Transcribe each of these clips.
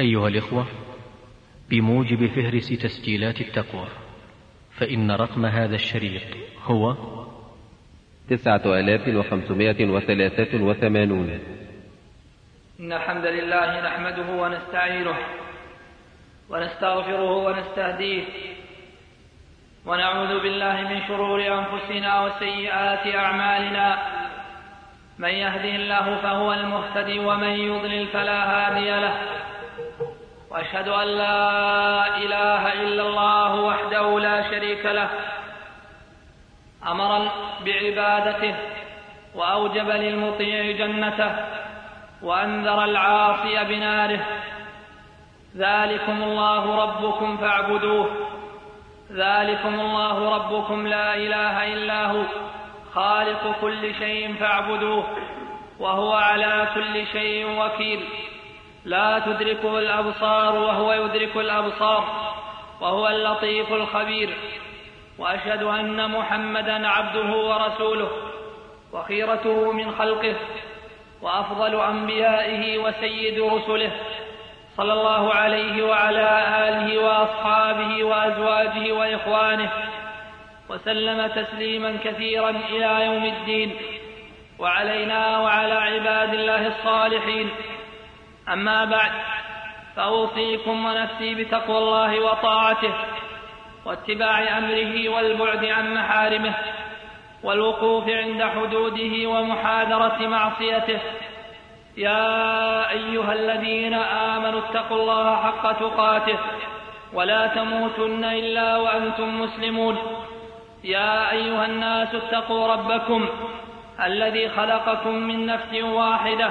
أيها الإخوة بموجب فهرس تسجيلات التقوى فإن رقم هذا الشريط هو تسعة آلاف وخمسمائة وثلاثة وثمانون. إن الحمد لله نحمده ونستعينه ونستغفره ونستهديه ونعوذ بالله من شرور أنفسنا وسيئات أعمالنا. من يهده الله فهو المهتدي ومن يضلل فلا هادي له. وأشهد أن لا إله إلا الله وحده لا شريك له أمر بعبادته وأوجب للمطيع جنته وأنذر العاصي بناره. ذلكم الله ربكم فاعبدوه ذلكم الله ربكم لا إله إلا هو خالق كل شيء فاعبدوه وهو على كل شيء وكيل. لا تدركه الأبصار وهو يدرك الأبصار وهو اللطيف الخبير وأشهد أن محمدا عبده ورسوله وخيرته من خلقه وأفضل أنبيائه وسيد رسله صلى الله عليه وعلى آله وأصحابه وأزواجه وإخوانه وسلم تسليما كثيرا إلى يوم الدين وعلينا وعلى عباد الله الصالحين أما بعد فأوصيكم ونفسي بتقوى الله وطاعته واتباع أمره والبعد عن محارمه والوقوف عند حدوده ومحاذرة معصيته. يا أيها الذين آمنوا اتقوا الله حق تقاته ولا تموتن إلا وأنتم مسلمون. يا أيها الناس اتقوا ربكم الذي خلقكم من نفس واحدة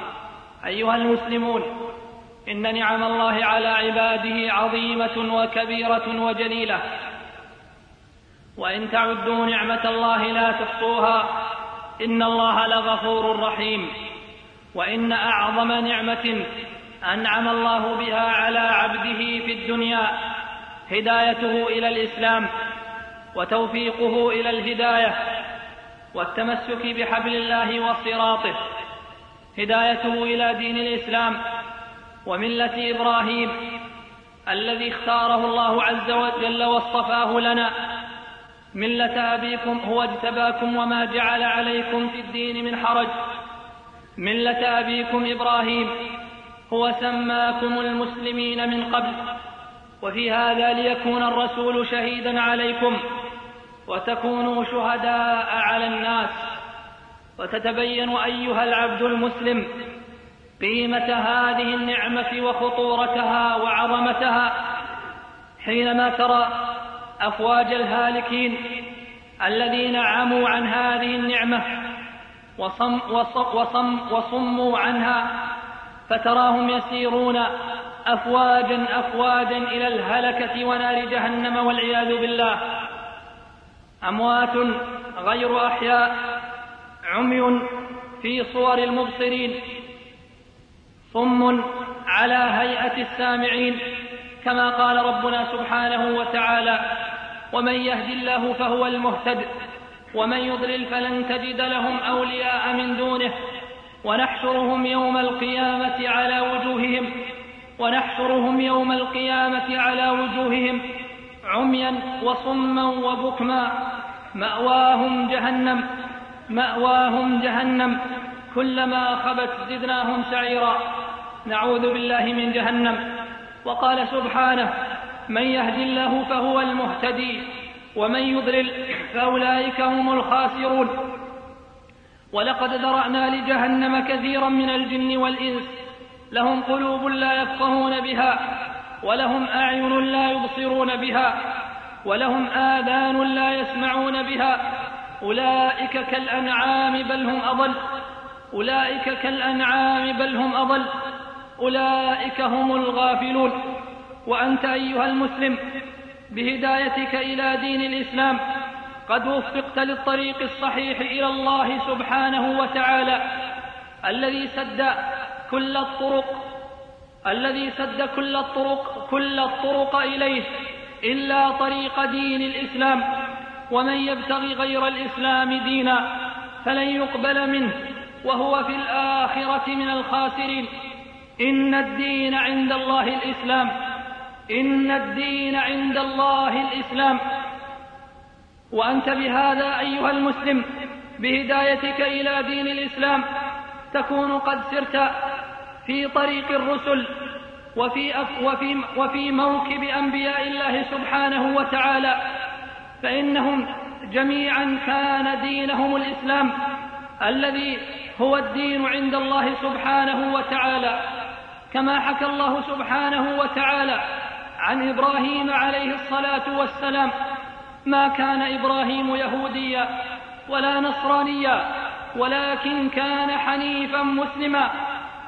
أيها المسلمون إن نعم الله على عباده عظيمة وكبيرة وجليلة. وإن تعدوا نعمة الله لا تحصوها إن الله لغفور رحيم. وإن أعظم نعمة أنعم الله بها على عبده في الدنيا هدايته إلى الإسلام وتوفيقه إلى الهداية والتمسك بحبل الله وصراطه. هدايته إلى دين الإسلام وملة إبراهيم الذي اختاره الله عز وجل واصطفاه لنا. ملة أبيكم هو اجتباكم وما جعل عليكم في الدين من حرج. ملة أبيكم إبراهيم هو سماكم المسلمين من قبل. وفي هذا ليكون الرسول شهيدا عليكم وتكونوا شهداء على الناس. وتتبين أيها العبد المسلم قيمة هذه النعمة وخطورتها وعظمتها حينما ترى أفواج الهالكين الذين عموا عن هذه النعمة وصم وصم وصموا عنها فتراهم يسيرون أفواجا أفواجا إلى الهلكة ونار جهنم والعياذ بالله أموات غير أحياء عمي في صور المبصرين صم على هيئة السامعين كما قال ربنا سبحانه وتعالى ومن يهد الله فهو المهتد ومن يضلل فلن تجد لهم أولياء من دونه ونحشرهم يوم القيامة على وجوههم ونحشرهم يوم القيامة على وجوههم عميا وصما وبكما مأواهم جهنم مأواهم جهنم كلما خبت زدناهم سعيرا. نعوذ بالله من جهنم. وقال سبحانه من يهد الله فهو المهتدي ومن يضلل فأولئك هم الخاسرون. ولقد ذرأنا لجهنم كثيرا من الجن والإنس. لهم قلوب لا يفقهون بها ولهم أعين لا يبصرون بها ولهم آذان لا يسمعون بها. أولئك كالأنعام بل هم أضل. أولئك كالأنعام بل هم أضل. أولئك هم الغافلون. وأنت أيها المسلم بهدايتك إلى دين الإسلام قد وفقت للطريق الصحيح إلى الله سبحانه وتعالى. الذي سد كل الطرق الذي سد كل الطرق كل الطرق إليه إلا طريق دين الإسلام. ومن يبتغي غير الإسلام دينا فلن يقبل منه وهو في الآخرة من الخاسرين. إن الدين عند الله الإسلام. إن الدين عند الله الإسلام. وأنت بهذا أيها المسلم بهدايتك إلى دين الإسلام تكون قد سرت في طريق الرسل وفي, وفي, وفي موكب أنبياء الله سبحانه وتعالى. فإنهم جميعا كان دينهم الإسلام الذي هو الدين عند الله سبحانه وتعالى كما حكى الله سبحانه وتعالى عن إبراهيم عليه الصلاة والسلام ما كان إبراهيم يهوديا ولا نصرانيا ولكن كان حنيفا مسلما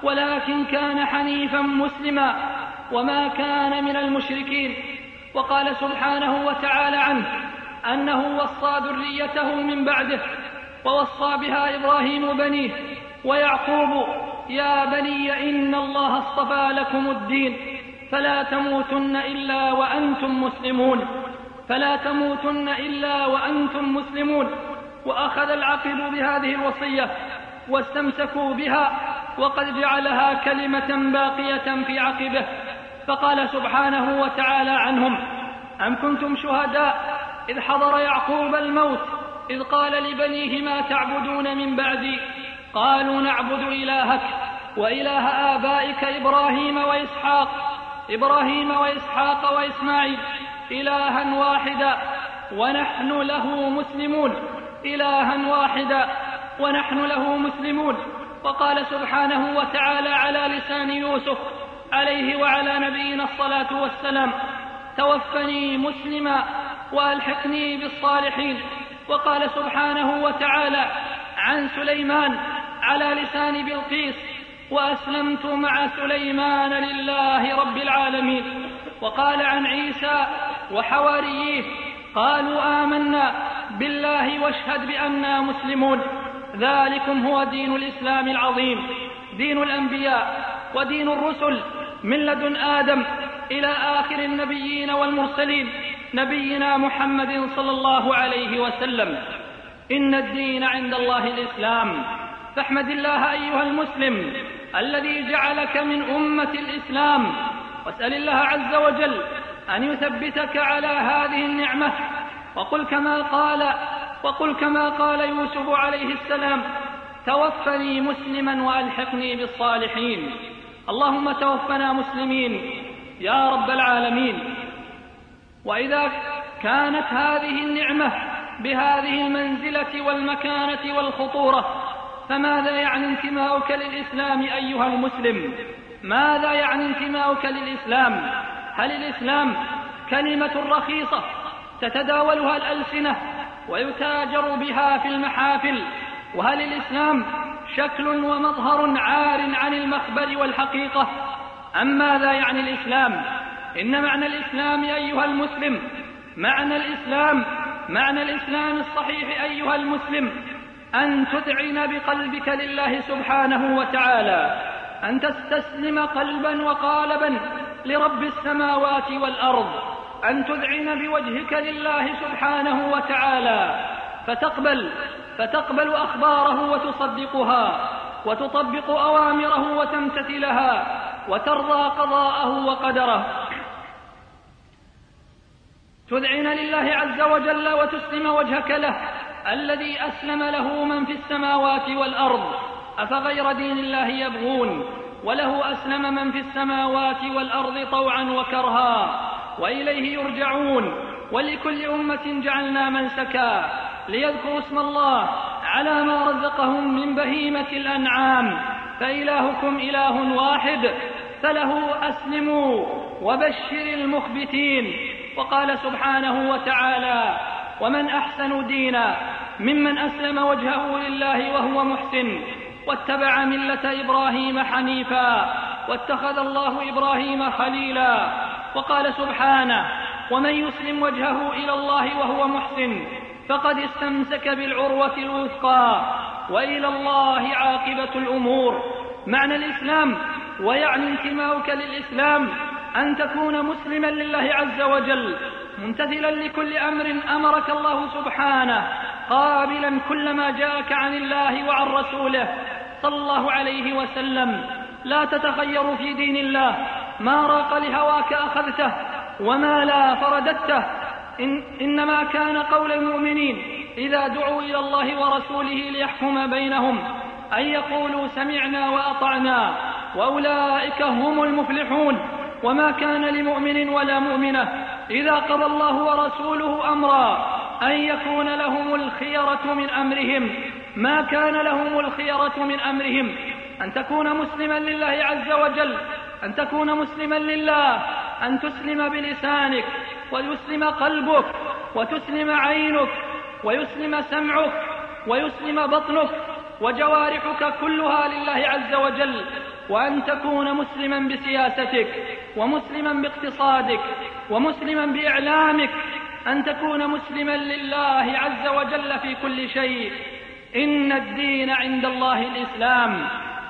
ولكن كان حنيفا مسلما وما كان من المشركين. وقال سبحانه وتعالى عنه أنه وصى ذريته من بعده ووصى بها إبراهيم بنيه ويعقوب يا بني إن الله اصطفى لكم الدين فلا تموتن إلا وأنتم مسلمون فلا تموتن إلا وأنتم مسلمون وأخذ العقل بهذه الوصية واستمسكوا بها وقد جعلها كلمة باقية في عقبه فقال سبحانه وتعالى عنهم أم كنتم شهداء؟ إذ حضر يعقوب الموت إذ قال لبنيه ما تعبدون من بعدي؟ قالوا نعبد إلهك وإله آبائك إبراهيم وإسحاق إبراهيم وإسحاق وإسماعيل إلها واحدا ونحن له مسلمون إلها واحدا ونحن له مسلمون. وقال سبحانه وتعالى على لسان يوسف عليه وعلى نبينا الصلاة والسلام توفني مسلما وألحقني بالصالحين. وقال سبحانه وتعالى عن سليمان على لسان بلقيس وأسلمت مع سليمان لله رب العالمين. وقال عن عيسى وحواريه قالوا آمنا بالله واشهد بانا مسلمون. ذلكم هو دين الإسلام العظيم دين الأنبياء ودين الرسل من لدن آدم إلى آخر النبيين والمرسلين نبينا محمد صلى الله عليه وسلم. إن الدين عند الله الإسلام. فاحمد الله أيها المسلم الذي جعلك من أمة الإسلام. واسأل الله عز وجل أن يثبتك على هذه النعمة. وقل كما قال وقل كما قال يوسف عليه السلام توفني مسلما وألحقني بالصالحين. اللهم توفنا مسلمين يا رب العالمين. وإذا كانت هذه النعمة بهذه المنزلة والمكانة والخطورة فماذا يعني انتماؤك للإسلام أيها المسلم؟ ماذا يعني انتماؤك للإسلام؟ هل الإسلام كلمة رخيصة تتداولها الألسنة ويتاجر بها في المحافل؟ وهل الإسلام شكل ومظهر عار عن المخبر والحقيقة. ام ماذا يعني الإسلام. إن معنى الإسلام أيها المسلم معنى الإسلام معنى الإسلام الصحيح أيها المسلم. أن تذعن بقلبك لله سبحانه وتعالى. أن تستسلم قلبا وقالبا لرب السماوات والأرض. أن تذعن بوجهك لله سبحانه وتعالى. فتقبل فتقبل أخباره وتصدقها وتطبق أوامره وتمتثلها وترضى قضاءه وقدره. تذعن لله عز وجل وتسلم وجهك له الذي أسلم له من في السماوات والأرض. أفغير دين الله يبغون؟ وله أسلم من في السماوات والأرض طوعا وكرها. وإليه يرجعون. ولكل أمة جعلنا منسكا ليذكروا اسم الله على ما رزقهم من بهيمة الأنعام. فإلهكم إله واحد فله أسلموا وبشر المخبتين. وقال سبحانه وتعالى ومن أحسن دينا ممن أسلم وجهه لله وهو محسن واتبع ملة إبراهيم حنيفا واتخذ الله إبراهيم خليلا. وقال سبحانه ومن يسلم وجهه إلى الله وهو محسن فقد استمسك بالعروة الوثقى وإلى الله عاقبة الأمور. معنى الإسلام ويعني انتماؤك للإسلام أن تكون مسلما لله عز وجل ممتثلا لكل أمر أمرك الله سبحانه قابلا كل ما جاءك عن الله وعن رسوله صلى الله عليه وسلم. لا تتخير في دين الله ما راق لهواك أخذته وما لا فرددته إن إنما كان قول المؤمنين إذا دعوا إلى الله ورسوله ليحكم بينهم أن يقولوا سمعنا وأطعنا وأولئك هم المفلحون وما كان لمؤمن ولا مؤمنة إذا قضى الله ورسوله أمرا أن يكون لهم الخيرة من أمرهم ما كان لهم الخيرة من أمرهم أن تكون مسلما لله عز وجل أن تكون مسلما لله أن تسلم بلسانك ويسلم قلبك وتسلم عينك ويسلم سمعك ويسلم بطنك وجوارحك كلها لله عز وجل وأن تكون مسلما بسياستك ومسلما باقتصادك ومسلما بإعلامك أن تكون مسلما لله عز وجل في كل شيء. إن الدين عند الله الإسلام.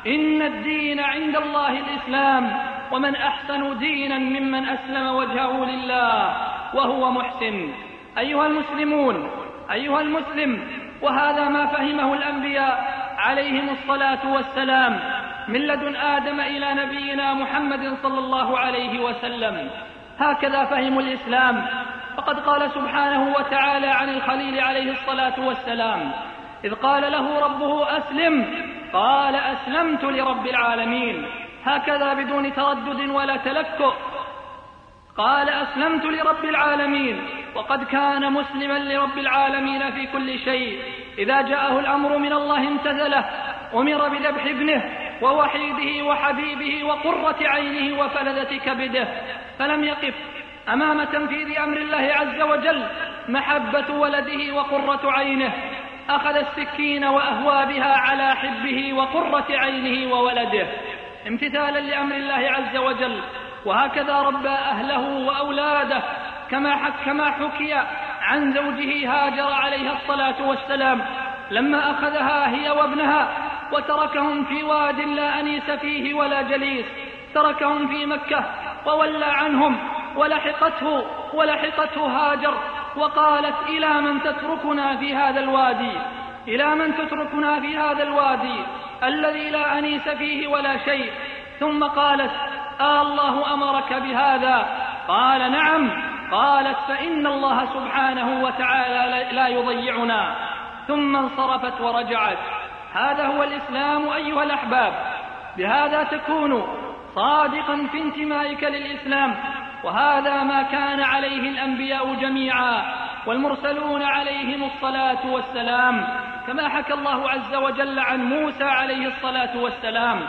إن الدين عند الله الإسلام ومن أحسن دينا ممن أسلم وجهه لله وهو محسن. أيها المسلمون أيها المسلم وهذا ما فهمه الأنبياء عليهم الصلاة والسلام من لدن آدم إلى نبينا محمد صلى الله عليه وسلم. هكذا فهموا الإسلام. فقد قال سبحانه وتعالى عن الخليل عليه الصلاة والسلام إذ قال له ربه أسلم. قال أسلمت لرب العالمين. هكذا بدون تردد ولا تلكؤ قال أسلمت لرب العالمين. وقد كان مسلما لرب العالمين في كل شيء. إذا جاءه الأمر من الله امتثله أمر بذبح ابنه ووحيده وحبيبه وقرة عينه وفلذة كبده. فلم يقف. أمام تنفيذ أمر الله عز وجل. محبة ولده وقرة عينه. أخذ السكين وأهوى بها على حبه وقرة عينه وولده. امتثالا لأمر الله عز وجل. وهكذا ربى أهله وأولاده كما كما حكي عن زوجه هاجر عليها الصلاة والسلام. لما أخذها هي وابنها وتركهم في واد لا أنيس فيه ولا جليس. تركهم في مكة وولى عنهم ولحقته ولحقته هاجر وقالت إلى من تتركنا في هذا الوادي إلى من تتركنا في هذا الوادي الذي لا أنيس فيه ولا شيء. ثم قالت آه الله أمرك بهذا. قال نعم. قالت فإن الله سبحانه وتعالى لا يضيعنا. ثم انصرفت ورجعت. هذا هو الإسلام أيها الأحباب. بهذا تكون صادقا في انتمائك للإسلام. وهذا ما كان عليه الأنبياء جميعا والمرسلون عليهم الصلاة والسلام كما حكى الله عز وجل عن موسى عليه الصلاة والسلام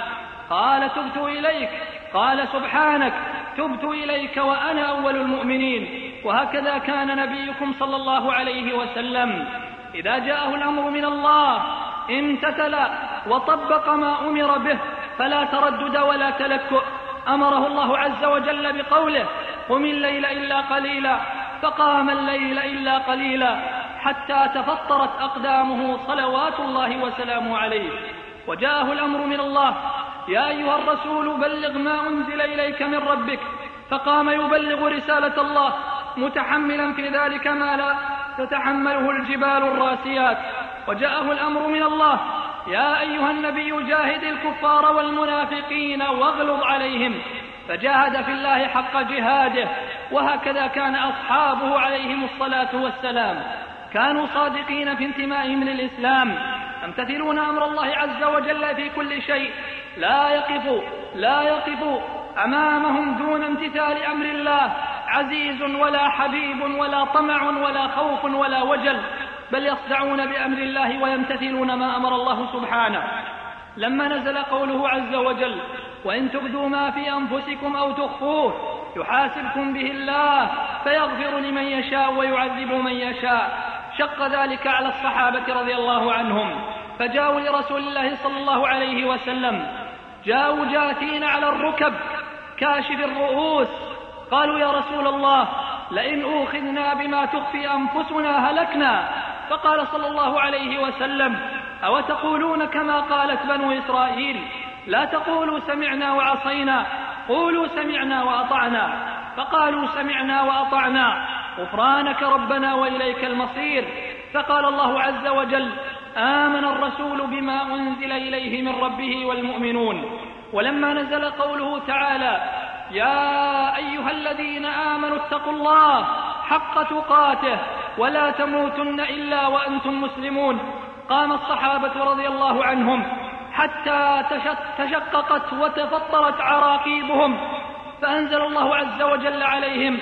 قال تبت إليك. قال سبحانك. تبت إليك وأنا أول المؤمنين. وهكذا كان نبيكم صلى الله عليه وسلم. إذا جاءه الأمر من الله امتثل وطبق ما أمر به فلا تردد ولا تلكؤ. أمره الله عز وجل بقوله قم الليل إلا قليلا فقام الليل إلا قليلا حتى تفطرت أقدامه صلوات الله وسلامه عليه. وجاءه الأمر من الله يا أيها الرسول بلغ ما أنزل إليك من ربك فقام يبلغ رسالة الله متحملا في ذلك ما لا تتحمله الجبال الراسيات. وجاءه الأمر من الله يا أيها النبي جاهد الكفار والمنافقين واغلظ عليهم فجاهد في الله حق جهاده وهكذا كان أصحابه عليهم الصلاة والسلام. كانوا صادقين في انتمائهم للإسلام. يمتثلون أمر الله عز وجل في كل شيء. لا يقف لا يقف أمامهم دون امتثال أمر الله. عزيز ولا حبيب ولا طمع ولا خوف ولا وجل. بل يصدعون بأمر الله ويمتثلون ما أمر الله سبحانه. لما نزل قوله عز وجل وإن تبدوا ما في أنفسكم أو تخفوه يحاسبكم به الله فيغفر لمن يشاء ويعذب من يشاء. شق ذلك على الصحابة رضي الله عنهم. فجاءوا لرسول الله صلى الله عليه وسلم. جاءوا جاثين على الركب كاشف الرؤوس. قالوا يا رسول الله لئن أوخذنا بما تخفي أنفسنا هلكنا. فقال صلى الله عليه وسلم أو تقولون كما قالت بنو إسرائيل؟ لا تقولوا سمعنا وعصينا قولوا سمعنا وأطعنا. فقالوا سمعنا وأطعنا غفرانك ربنا وإليك المصير. فقال الله عز وجل آمن الرسول بما أنزل إليه من ربه والمؤمنون. ولما نزل قوله تعالى يا أيها الذين آمنوا اتقوا الله حق تقاته ولا تموتن إلا وأنتم مسلمون. قام الصحابة رضي الله عنهم حتى تشققت وتفطرت عراقيبهم فأنزل الله عز وجل عليهم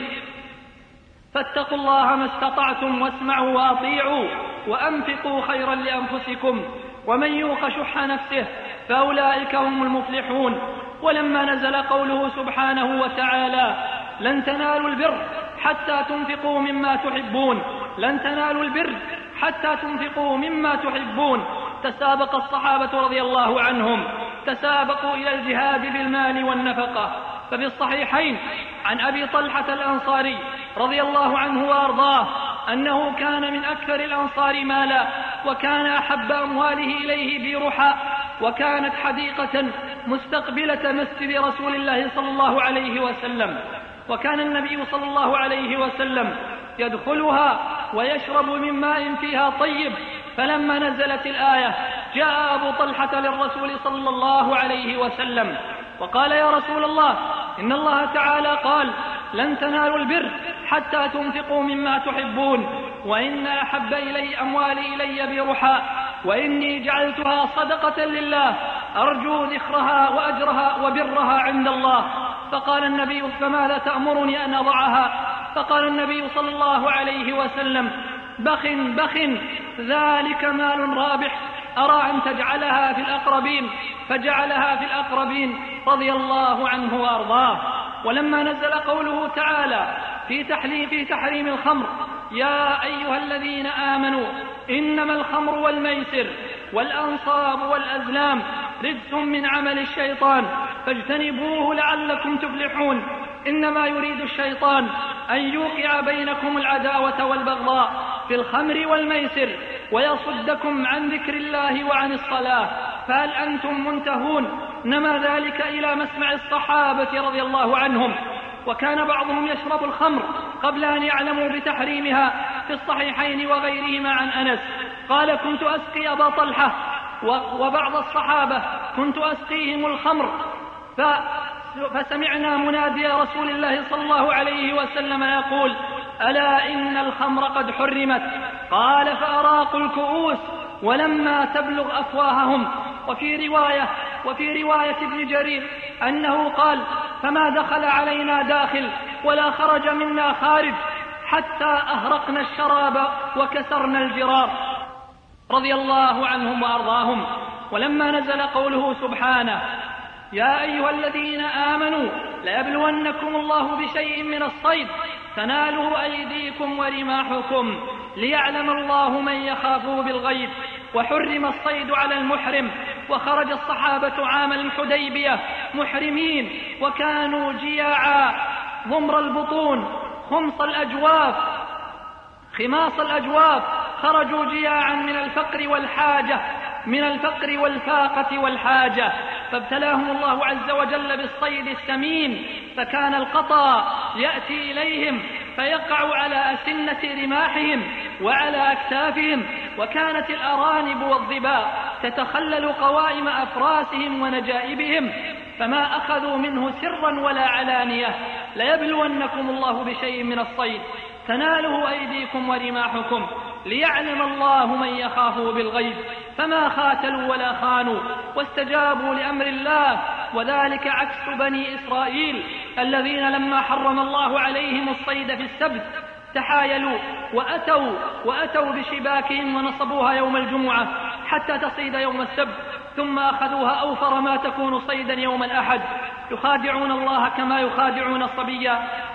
فاتقوا الله ما استطعتم واسمعوا وأطيعوا وأنفقوا خيرا لأنفسكم ومن يوق شح نفسه فأولئك هم المفلحون. ولما نزل قوله سبحانه وتعالى لن تنالوا البر حتى تنفقوا مما تحبون. لن تنالوا البر حتى تنفقوا مما تحبون. تسابق الصحابة رضي الله عنهم. تسابقوا إلى الجهاد بالمال والنفقة. ففي الصحيحين عن أبي طلحة الأنصاري رضي الله عنه وأرضاه أنه كان من أكثر الأنصار مالا وكان أحب أمواله إليه بيرحاء وكانت حديقة مستقبلة مسجد رسول الله صلى الله عليه وسلم. وكان النبي صلى الله عليه وسلم يدخلها ويشرب من ماء فيها طيب فلما نزلت الآية جاء أبو طلحة للرسول صلى الله عليه وسلم وقال يا رسول الله إن الله تعالى قال لن تنالوا البر حتى تنفقوا مما تحبون وإن أحب إلي أموالي إلي برحاء وإني جعلتها صدقة لله أرجو ذخرها وأجرها وبرها عند الله. فقال النبي فماذا تأمرني أن أضعها؟ فقال النبي صلى الله عليه وسلم بخ بخ ذلك مال رابح أرى أن تجعلها في الأقربين؟ فجعلها في الأقربين رضي الله عنه وأرضاه. ولما نزل قوله تعالى في في تحريم الخمر يا أيها الذين آمنوا إنما الخمر والميسر والأنصاب والأزلام رجس من عمل الشيطان فاجتنبوه لعلكم تفلحون. إنما يريد الشيطان أن يوقع بينكم العداوة والبغضاء في الخمر والميسر ويصدكم عن ذكر الله وعن الصلاة. فهل أنتم منتهون؟ نما ذلك إلى مسمع الصحابة رضي الله عنهم. وكان بعضهم يشرب الخمر قبل أن يعلموا بتحريمها في الصحيحين وغيرهما عن أنس. قال كنت أسقي أبا طلحة وبعض الصحابة كنت أسقيهم الخمر. فسمعنا منادي رسول الله صلى الله عليه وسلم يقول ألا إن الخمر قد حرمت؟ قال فأراقوا الكؤوس ولما تبلغ أفواههم. وفي رواية وفي رواية ابن جرير أنه قال فما دخل علينا داخل ولا خرج منا خارج حتى أهرقنا الشراب وكسرنا الجرار رضي الله عنهم وأرضاهم. ولما نزل قوله سبحانه يا أيها الذين آمنوا ليبلونكم الله بشيء من الصيد تناله أيديكم ورماحكم ليعلم الله من يخافه بالغيب. وحرم الصيد على المحرم وخرج الصحابة عام الحديبية محرمين وكانوا جياعا. ضمر البطون خمص الأجواف خماص الأجواف. خرجوا جياعا من الفقر والحاجة من الفقر والفاقة والحاجة. فابتلاهم الله عز وجل بالصيد السمين فكان القطا يأتي إليهم فيقع على أسنة رماحهم وعلى أكتافهم وكانت الأرانب والظباء تتخلل قوائم أفراسهم ونجائبهم فما أخذوا منه سرا ولا علانية ليبلونكم الله بشيء من الصيد تناله أيديكم ورماحكم. ليعلم الله من يخافه بالغيب فما خاتلوا ولا خانوا واستجابوا لأمر الله وذلك عكس بني إسرائيل الذين لما حرم الله عليهم الصيد في السبت تحايلوا وأتوا وأتوا بشباكهم ونصبوها يوم الجمعة حتى تصيد يوم السبت ثم أخذوها أوفر ما تكون صيدا يوم الأحد. يخادعون الله كما يخادعون الصبي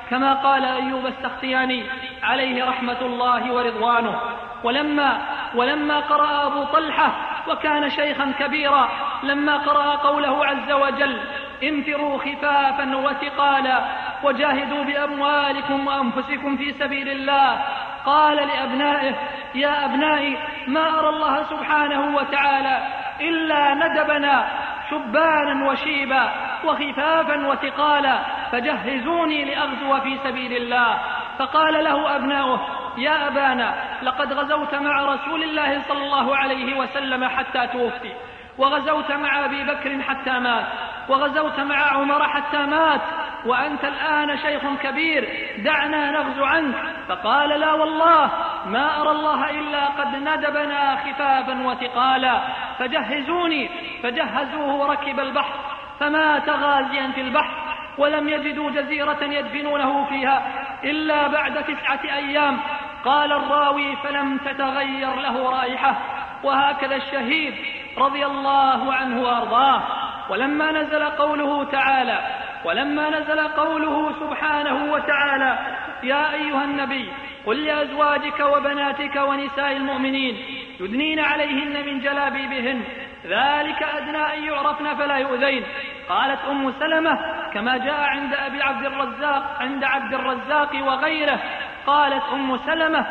كما قال أيوب السختياني عليه رحمة الله ورضوانه. ولما ولما قرأ أبو طلحة وكان شيخا كبيرا لما قرأ قوله عز وجل انفروا خفافا وثقالا وجاهدوا بأموالكم وأنفسكم في سبيل الله. قال لأبنائه يا أبنائي ما أرى الله سبحانه وتعالى إلا ندبنا شبانا وشيبا وخفافا وثقالا فجهزوني لأغزو في سبيل الله. فقال له أبناؤه يا أبانا لقد غزوت مع رسول الله صلى الله عليه وسلم حتى توفي وغزوت مع أبي بكر حتى مات وغزوت مع عمر حتى مات وأنت الآن شيخ كبير دعنا نغزو عنك. فقال لا والله ما أرى الله إلا قد ندبنا خفافا وثقالا. فجهزوني فجهزوه وركب البحر. فمات غازيا في البحر ولم يجدوا جزيرة يدفنونه فيها إلا بعد تسعة أيام. قال الراوي فلم تتغير له رائحة. وهكذا الشهيد رضي الله عنه وأرضاه. ولما نزل قوله تعالى ولما نزل قوله سبحانه وتعالى يا أيها النبي قل لأزواجك وبناتك ونساء المؤمنين يدنين عليهن من جلابيبهن ذلك أدنى أن يعرفن فلا يؤذين. قالت أم سلمة كما جاء عند أبي عبد الرزاق عند عبد الرزاق وغيره قالت أم سلمة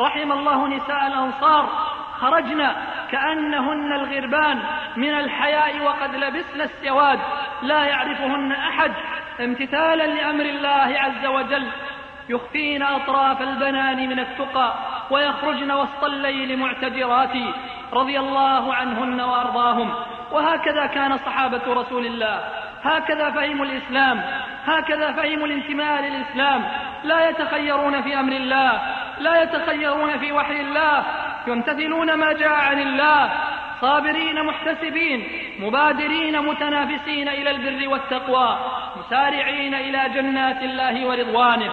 رحم الله نساء الأنصار خرجنا كأنهن الغربان من الحياء وقد لبسن السواد لا يعرفهن أحد امتثالا لأمر الله عز وجل. يخفين أطراف البنان من التقى ويخرجن وسط الليل معتجرات رضي الله عنهن وأرضاهم. وهكذا كان صحابة رسول الله. هكذا فهموا الإسلام. هكذا فهموا الانتماء للإسلام. لا يتخيرون في أمر الله. لا يتخيرون في وحي الله. يمتثلون ما جاء عن الله صابرين محتسبين مبادرين متنافسين إلى البر والتقوى مسارعين إلى جنات الله ورضوانه.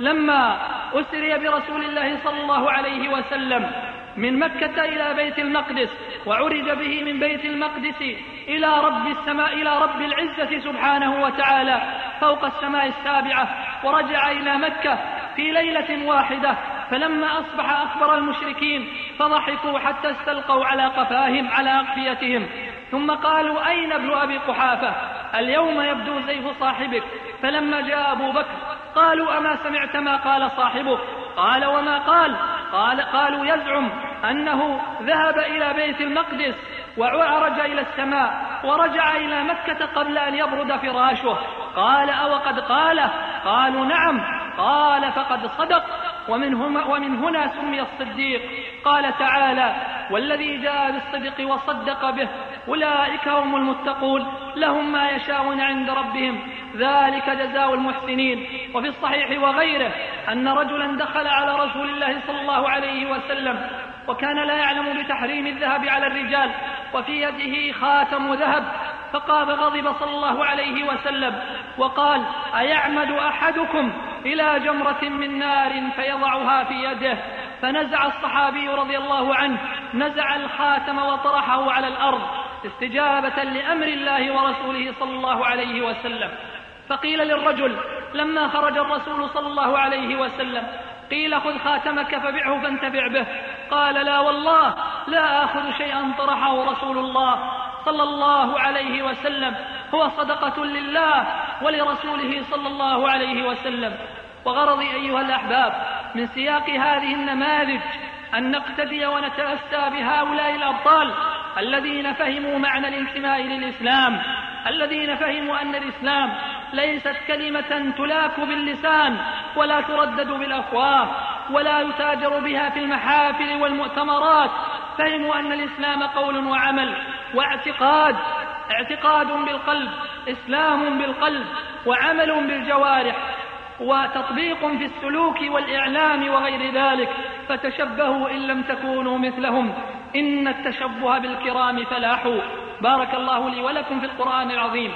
لما أسري برسول الله صلى الله عليه وسلم من مكة إلى بيت المقدس وعرج به من بيت المقدس إلى رب السماء إلى رب العزة سبحانه وتعالى فوق السماء السابعة ورجع إلى مكة في ليلة واحدة. فلما أصبح أخبر المشركين فضحكوا حتى استلقوا على قفاهم على أقفيتهم. ثم قالوا أين ابن أبي قحافة؟ اليوم يبدو سيف صاحبك. فلما جاء أبو بكر قالوا أما سمعت ما قال صاحبك؟ قال وما قال؟ قال قالوا يزعم أنه ذهب إلى بيت المقدس وعرج إلى السماء ورجع إلى مكة قبل أن يبرد فراشه. قال أو قد قال؟ قالوا نعم. قال فقد صدق. ومن, ومن هنا سمي الصديق. قال تعالى والذي جاء بالصدق وصدق به أولئك هم المتقون لهم ما يشاءون عند ربهم ذلك جزاء المحسنين. وفي الصحيح وغيره أن رجلا دخل على رسول الله صلى الله عليه وسلم وكان لا يعلم بتحريم الذهب على الرجال وفي يده خاتم ذهب فقام غضب صلى الله عليه وسلم وقال أيعمد أحدكم إلى جمرة من نار فيضعها في يده؟ فنزع الصحابي رضي الله عنه نزع الخاتم وطرحه على الأرض استجابة لأمر الله ورسوله صلى الله عليه وسلم. فقيل للرجل لما خرج الرسول صلى الله عليه وسلم قيل خذ خاتمك فبعه فانتفع به. قال لا والله لا آخذ شيئا طرحه رسول الله صلى الله عليه وسلم. هو صدقة لله ولرسوله صلى الله عليه وسلم. وغرضي أيها الأحباب من سياق هذه النماذج أن نقتدي ونتأسى بهؤلاء الأبطال الذين فهموا معنى الانتماء للإسلام. الذين فهموا أن الإسلام ليست كلمة تلاك باللسان ولا تردد بالأفواه ولا يتاجر بها في المحافل والمؤتمرات. فهموا أن الإسلام قول وعمل واعتقاد اعتقاد بالقلب إسلام بالقلب وعمل بالجوارح وتطبيق في السلوك والإعلام وغير ذلك. فتشبهوا إن لم تكونوا مثلهم. إن التشبه بالكرام فلاح. بارك الله لي ولكم في القرآن العظيم.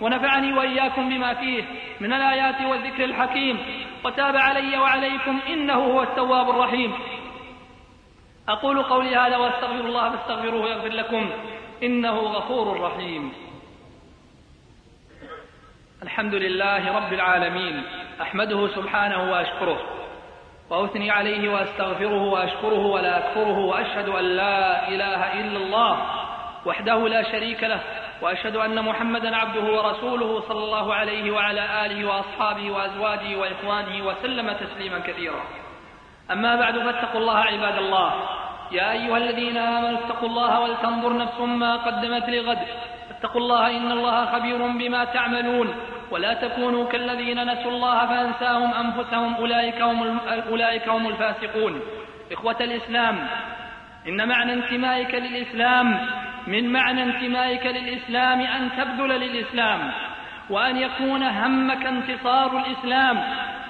ونفعني وإياكم بما فيه من الآيات والذكر الحكيم. وتاب علي وعليكم إنه هو التواب الرحيم. أقول قولي هذا وأستغفر الله فاستغفروه يغفر لكم. إنه غفور رحيم. الحمد لله رب العالمين. أحمده سبحانه وأشكره. وأثني عليه وأستغفره وأشكره ولا أكفره وأشهد أن لا إله إلا الله وحده لا شريك له. وأشهد أن محمدا عبده ورسوله صلى الله عليه وعلى آله وأصحابه وأزواجه وإخوانه وسلم تسليما كثيرا. أما بعد فاتقوا الله عباد الله. يا أيها الذين آمنوا اتقوا الله ولتنظر نفس ما قدمت لغد. اتقوا الله إن الله خبير بما تعملون. ولا تكونوا كالذين نسوا الله فأنساهم أنفسهم. أولئك هم أولئك هم الفاسقون. إخوة الإسلام إن معنى انتمائك للإسلام من معنى انتمائك للإسلام أن تبذل للإسلام وأن يكون همك انتصار الإسلام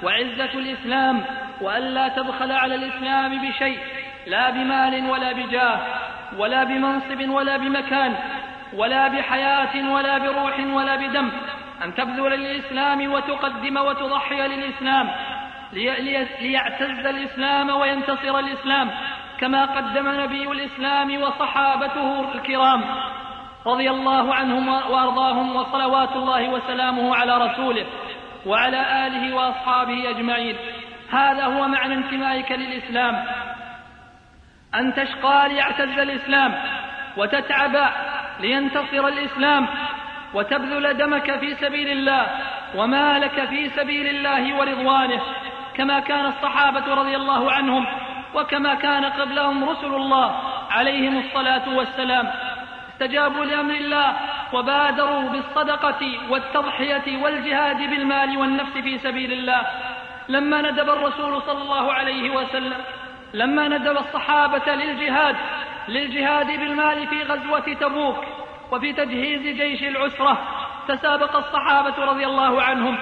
وعزة الإسلام وأن لا تبخل على الإسلام بشيء لا بمال ولا بجاه ولا بمنصب ولا بمكان ولا بحياة ولا بروح ولا بدم أن تبذل للإسلام وتقدم وتضحي للإسلام ليعتز الإسلام وينتصر الإسلام. كما قدم نبي الإسلام وصحابته الكرام رضي الله عنهم وأرضاهم وصلوات الله وسلامه على رسوله وعلى آله وأصحابه أجمعين. هذا هو معنى انتمائك للإسلام. أن تشقى ليعتز الإسلام وتتعب لينتصر الإسلام وتبذل دمك في سبيل الله ومالك في سبيل الله ورضوانه كما كان الصحابة رضي الله عنهم وكما كان قبلهم رسل الله عليهم الصلاة والسلام. استجابوا لأمر الله وبادروا بالصدقة والتضحية والجهاد بالمال والنفس في سبيل الله. لما ندب الرسول صلى الله عليه وسلم لما ندب الصحابة للجهاد للجهاد بالمال في غزوة تبوك وفي تجهيز جيش العسرة تسابق الصحابة رضي الله عنهم.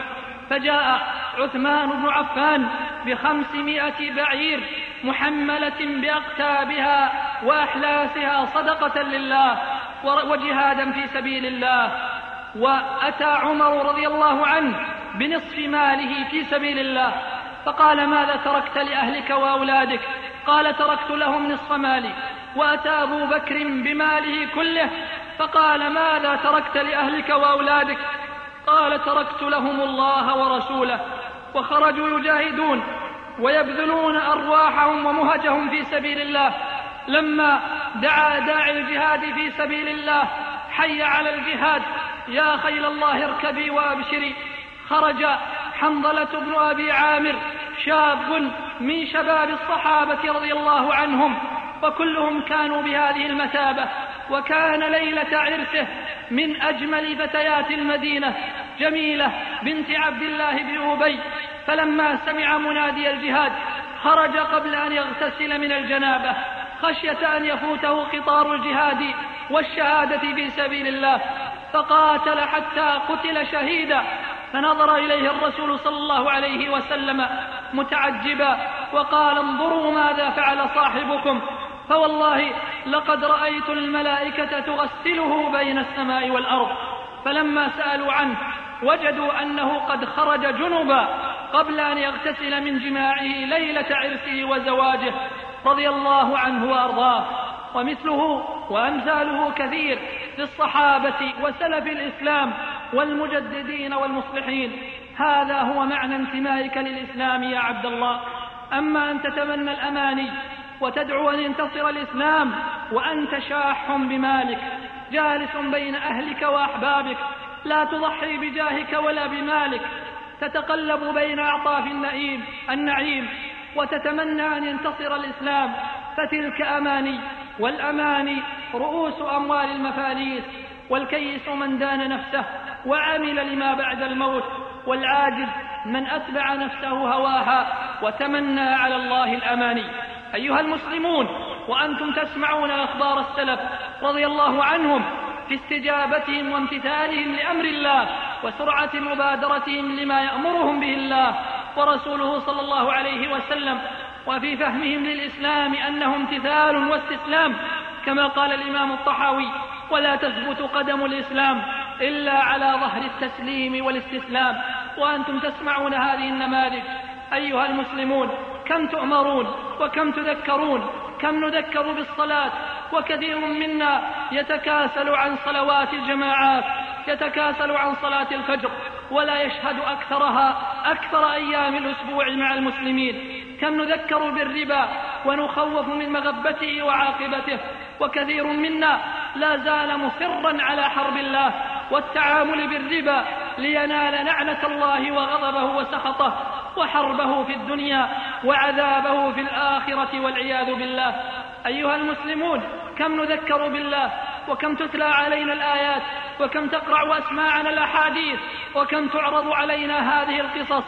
فجاء عثمان بن عفان بخمسمائة بعير محملة بأقتابها وأحلاسها صدقة لله وجهادا في سبيل الله. وأتى عمر رضي الله عنه بنصف ماله في سبيل الله. فقال ماذا تركت لأهلك وأولادك؟ قال تركت لهم نصف مالي. وأتى أبو بكر بماله كله. فقال ماذا تركت لأهلك وأولادك؟ قال تركت لهم الله ورسوله. وخرجوا يجاهدون. ويبذلون أرواحهم ومهجهم في سبيل الله. لما دعا داعي الجهاد في سبيل الله حي على الجهاد. يا خيل الله اركبي وابشري. خرج حنظلة بن أبي عامر شاب من شباب الصحابة رضي الله عنهم وكلهم كانوا بهذه المثابة. وكان ليلة عرسه من أجمل فتيات المدينة جميلة بنت عبد الله بن أبي. فلما سمع منادي الجهاد خرج قبل أن يغتسل من الجنابة خشية أن يفوته قطار الجهاد والشهادة في سبيل الله فقاتل حتى قتل شهيدا. فنظر إليه الرسول صلى الله عليه وسلم متعجبا وقال انظروا ماذا فعل صاحبكم. فوالله لقد رأيت الملائكة تغسله بين السماء والأرض. فلما سألوا عنه وجدوا أنه قد خرج جنبا. قبل أن يغتسل من جماعة ليلة عرسه وزواجه رضي الله عنه وأرضاه ومثله وأمثاله كثير للصحابة وسلف الإسلام والمجددين والمصلحين. هذا هو معنى انتمائك للإسلام يا عبد الله. أما أن تتمنى الأماني وتدعو أن ينتصر الإسلام وأنت شاح بمالك جالس بين أهلك وأحبابك لا تضحي بجاهك ولا بمالك تتقلب بين أعطاف النعيم النعيم وتتمنى أن ينتصر الإسلام. فتلك أماني والأماني رؤوس أموال المفاليس والكيس من دان نفسه وعمل لما بعد الموت والعاجز من أتبع نفسه هواها وتمنى على الله الأماني. أيها المسلمون وأنتم تسمعون أخبار السلف رضي الله عنهم في استجابتهم وامتثالهم لأمر الله وسرعة مبادرتهم لما يأمرهم به الله ورسوله صلى الله عليه وسلم وفي فهمهم للإسلام أنه امتثال واستسلام كما قال الإمام الطحاوي ولا تثبت قدم الإسلام إلا على ظهر التسليم والاستسلام وأنتم تسمعون هذه النماذج أيها المسلمون كم تؤمرون وكم تذكرون كم نذكر بالصلاة وكثير منا يتكاسل عن صلوات الجماعات يتكاسل عن صلاة الفجر ولا يشهد أكثرها أكثر أيام الأسبوع مع المسلمين. كم نذكر بالربا ونخوف من مغبته وعاقبته وكثير منا لا زال مصرا على حرب الله والتعامل بالربا لينال لعنة الله وغضبه وسخطه وحربه في الدنيا وعذابه في الآخرة والعياذ بالله. أيها المسلمون كم نذكر بالله وكم تتلى علينا الآيات وكم تقرع أسماعنا الأحاديث وكم تعرض علينا هذه القصص.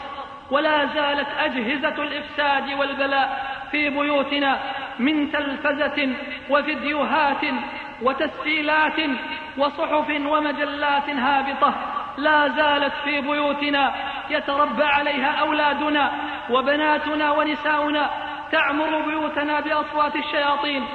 ولا زالت أجهزة الإفساد والبلاء في بيوتنا من تلفزة وفيديوهات وتسجيلات وصحف ومجلات هابطة. لا زالت في بيوتنا يتربى عليها أولادنا. وبناتنا ونساؤنا تعمر بيوتنا بأصوات الشياطين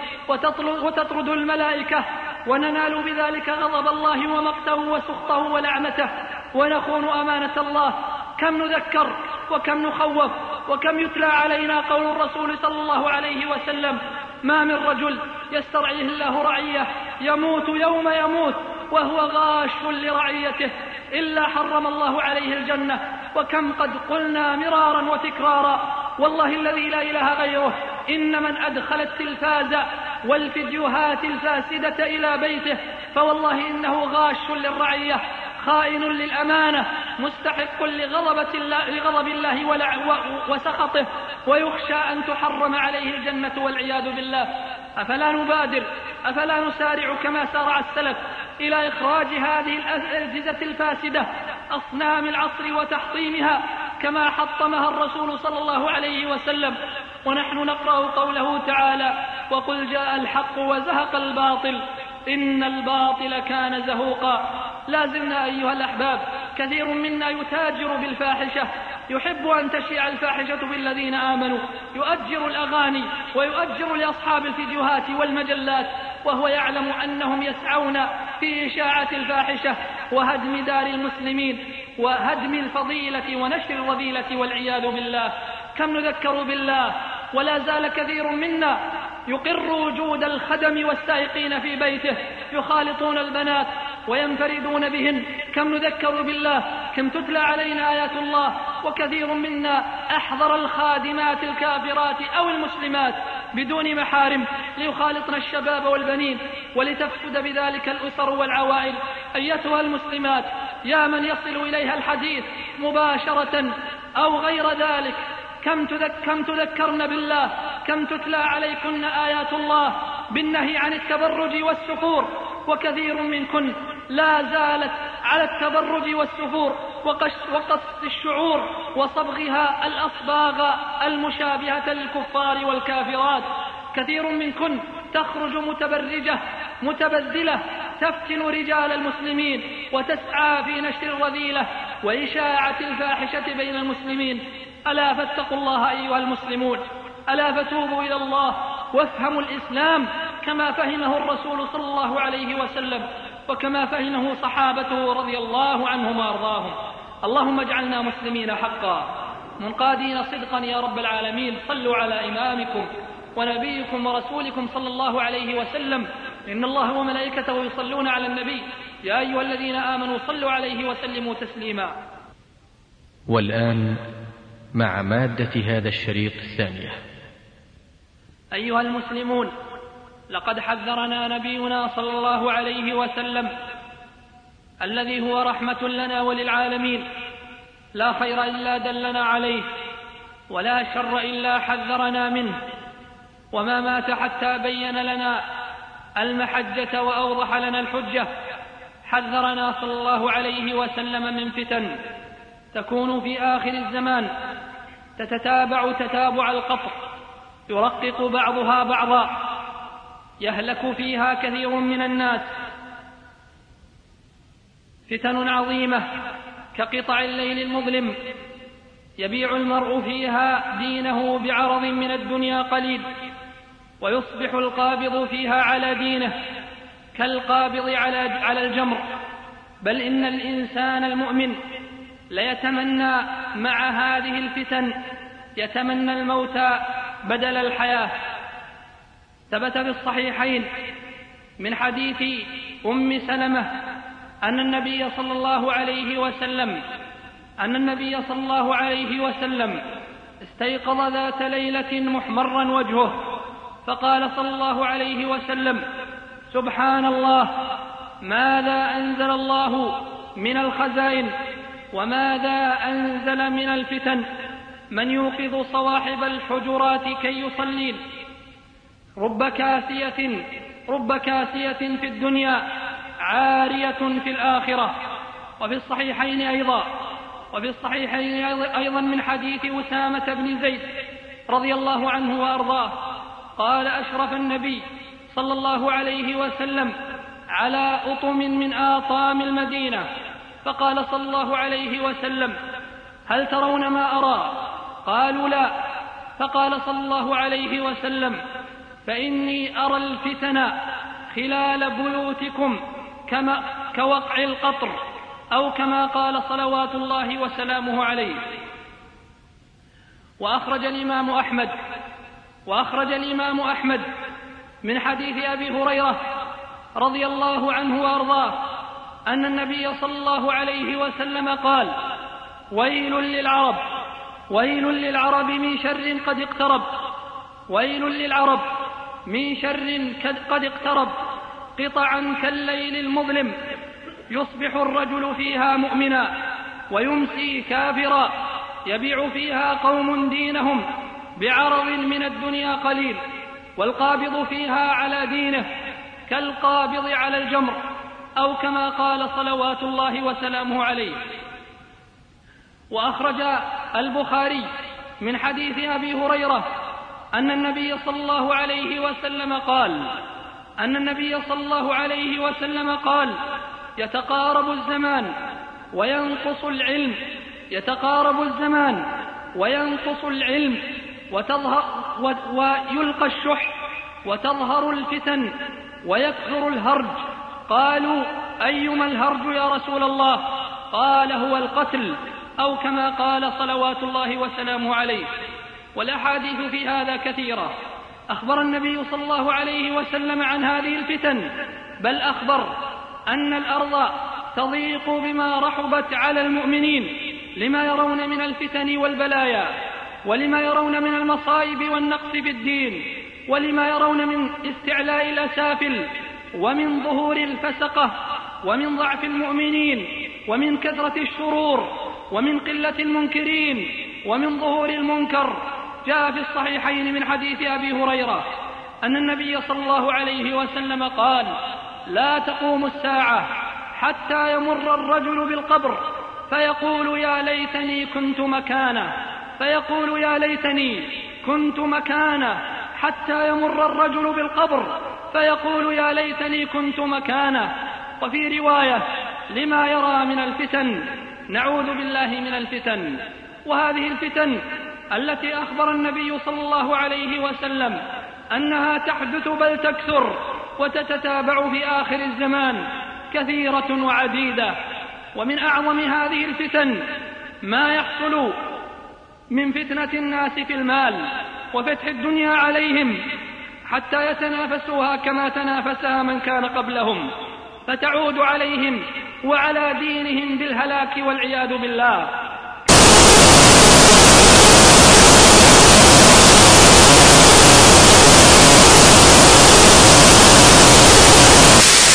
وتطرد الملائكة وننال بذلك غضب الله ومقته وسخطه ولعنته ونخون أمانة الله. كم نذكر وكم نخوف وكم يتلى علينا قول الرسول صلى الله عليه وسلم. ما من رجل يسترعيه الله رعية يموت يوم يموت وهو غاش لرعيته. إلا حرم الله عليه الجنة. وكم قد قلنا مرارا وتكرارا. والله الذي لا إله غيره. إن من أدخل التلفاز والفيديوهات الفاسدة إلى بيته فوالله إنه غاش للرعية خائن للأمانة مستحق لغضبة الله, لغضب الله وسخطه. ويخشى أن تحرم عليه الجنة والعياذ بالله. أفلا نبادر؟ أفلا نسارع كما سارع السلف؟ إلى إخراج هذه الأجهزة الفاسدة أصنام العصر وتحطيمها كما حطمها الرسول صلى الله عليه وسلم. ونحن نقرأ قوله تعالى وقل جاء الحق وزهق الباطل إن الباطل كان زهوقا. لازلنا أيها الأحباب كثير منا يتاجر بالفاحشة. يحب أن تشيع الفاحشة بالذين آمنوا. يؤجر الأغاني ويؤجر لأصحاب الفيديوهات والمجلات وهو يعلم أنهم يسعون في إشاعة الفاحشة وهدم دار المسلمين وهدم الفضيلة ونشر الرذيلة والعياذ بالله. كم نذكر بالله؟ ولا زال كثير منا يقر وجود الخدم والسائقين في بيته يخالطون البنات وينفردون بهن. كم نذكر بالله؟ كم تتلى علينا آيات الله. وكثير منا أحضر الخادمات الكافرات أو المسلمات بدون محارم ليخالطن الشباب والبنين ولتفسد بذلك الأسر والعوائل. أيتها المسلمات يا من يصل إليها الحديث مباشرة أو غير ذلك كم, تذك كم تذكرن بالله كم تتلى عليكن آيات الله بالنهي عن التبرج والسفور وكثير منكن لا زالت على التبرج والسفور. وقص الشعور وصبغها الأصباغ المشابهة للكفار والكافرات. كثير منكن تخرج متبرجة متبذلة تفتن رجال المسلمين وتسعى في نشر الرذيلة وإشاعة الفاحشة بين المسلمين. ألا فاتقوا الله أيها المسلمون. ألا فتوبوا إلى الله وافهموا الإسلام كما فهمه الرسول صلى الله عليه وسلم. وكما فهمه صحابته رضي الله عنهم وأرضاهم. اللهم اجعلنا مسلمين حقا. منقادين صدقا يا رب العالمين. صلوا على إمامكم ونبيكم ورسولكم صلى الله عليه وسلم. إن الله وملائكته يصلون على النبي. يا أيها الذين آمنوا صلوا عليه وسلموا تسليما. والآن مع مادة هذا الشريط الثانية. أيها المسلمون لقد حذرنا نبينا صلى الله عليه وسلم الذي هو رحمة لنا وللعالمين. لا خير إلا دلنا عليه ولا شر إلا حذرنا منه. وما مات حتى بين لنا المحجة وأوضح لنا الحجة. حذرنا صلى الله عليه وسلم من فتن تكون في آخر الزمان تتتابع تتابع القطر يرقق بعضها بعضا. يهلك فيها كثير من الناس. فتن عظيمة كقطع الليل المظلم يبيع المرء فيها دينه بعرض من الدنيا قليل ويصبح القابض فيها على دينه كالقابض على على الجمر. بل إن الإنسان المؤمن ليتمنى مع هذه الفتن يتمنى الموت بدل الحياة. ثبت في الصحيحين من حديث أم سلمة أن النبي صلى الله عليه وسلم أن النبي صلى الله عليه وسلم استيقظ ذات ليلة محمرا وجهه فقال صلى الله عليه وسلم سبحان الله ماذا أنزل الله من الخزائن وماذا أنزل من الفتن؟ من يوقظ صواحب الحجرات كي يصلين؟ رب كاسية رب كاسية في الدنيا عارية في الآخرة. وفي الصحيحين أيضا وفي الصحيحين أيضا من حديث أسامة بن زيد رضي الله عنه وأرضاه. قال أشرف النبي صلى الله عليه وسلم على أطم من آطام المدينة. فقال صلى الله عليه وسلم هل ترون ما أرى؟ قالوا لا. فقال صلى الله عليه وسلم فإني أرى الفتن خلال بيوتكم كما كوقع القطر أو كما قال صلوات الله وسلامه عليه. وأخرج الإمام أحمد وأخرج الإمام أحمد من حديث أبي هريرة رضي الله عنه وأرضاه أن النبي صلى الله عليه وسلم قال ويل للعرب ويل للعرب من شر قد اقترب ويل للعرب من شر قد اقترب قطعا كالليل المظلم يصبح الرجل فيها مؤمنا ويمسي كافرا يبيع فيها قوم دينهم بعرض من الدنيا قليل والقابض فيها على دينه كالقابض على الجمر أو كما قال صلوات الله وسلامه عليه. وأخرج البخاري من حديث أبي هريرة أن النبي صلى الله عليه وسلم قال أن النبي صلى الله عليه وسلم قال يتقارب الزمان وينقص العلم يتقارب الزمان وينقص العلم وتظهر ويلقى الشح وتظهر الفتن ويكثر الهرج. قالوا أيما الهرج يا رسول الله؟ قال هو القتل أو كما قال صلوات الله وسلامه عليه. والأحاديث في هذا كثيرة. أخبر النبي صلى الله عليه وسلم عن هذه الفتن بل أخبر أن الأرض تضيق بما رحبت على المؤمنين لما يرون من الفتن والبلايا ولما يرون من المصائب والنقص في الدين ولما يرون من استعلاء الأسافل ومن ظهور الفسقة ومن ضعف المؤمنين ومن كثرة الشرور ومن قلة المنكرين ومن ظهور المنكر. جاء في الصحيحين من حديث أبي هريرة أن النبي صلى الله عليه وسلم قال لا تقوم الساعة حتى يمر الرجل بالقبر فيقول يا ليتني كنت مكانه فيقول يا ليتني كنت مكانه حتى يمر الرجل بالقبر فيقول يا ليتني كنت مكانه. وفي رواية لما يرى من الفتن نعوذ بالله من الفتن. وهذه الفتن التي أخبر النبي صلى الله عليه وسلم أنها تحدث بل تكثر وتتتابع في آخر الزمان كثيرة وعديدة. ومن أعظم هذه الفتن ما يحصل من فتنة الناس في المال وفتح الدنيا عليهم حتى يتنافسوها كما تنافسها من كان قبلهم فتعود عليهم وعلى دينهم بالهلاك والعياذ بالله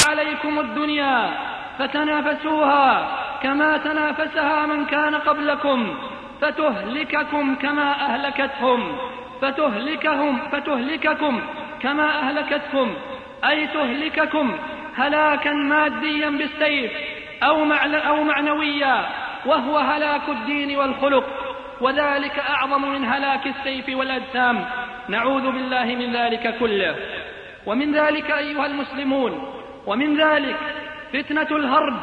عليكم الدنيا فتنافسوها كما تنافسها من كان قبلكم فتهلككم كما أهلكتهم فتهلكهم فتهلككم كما أهلكتكم أي تهلككم هلاكا ماديا بالسيف أو, أو معنويا وهو هلاك الدين والخلق وذلك أعظم من هلاك السيف والأجسام. نعوذ بالله من ذلك كله. ومن ذلك أيها المسلمون ومن ذلك فتنة الهرج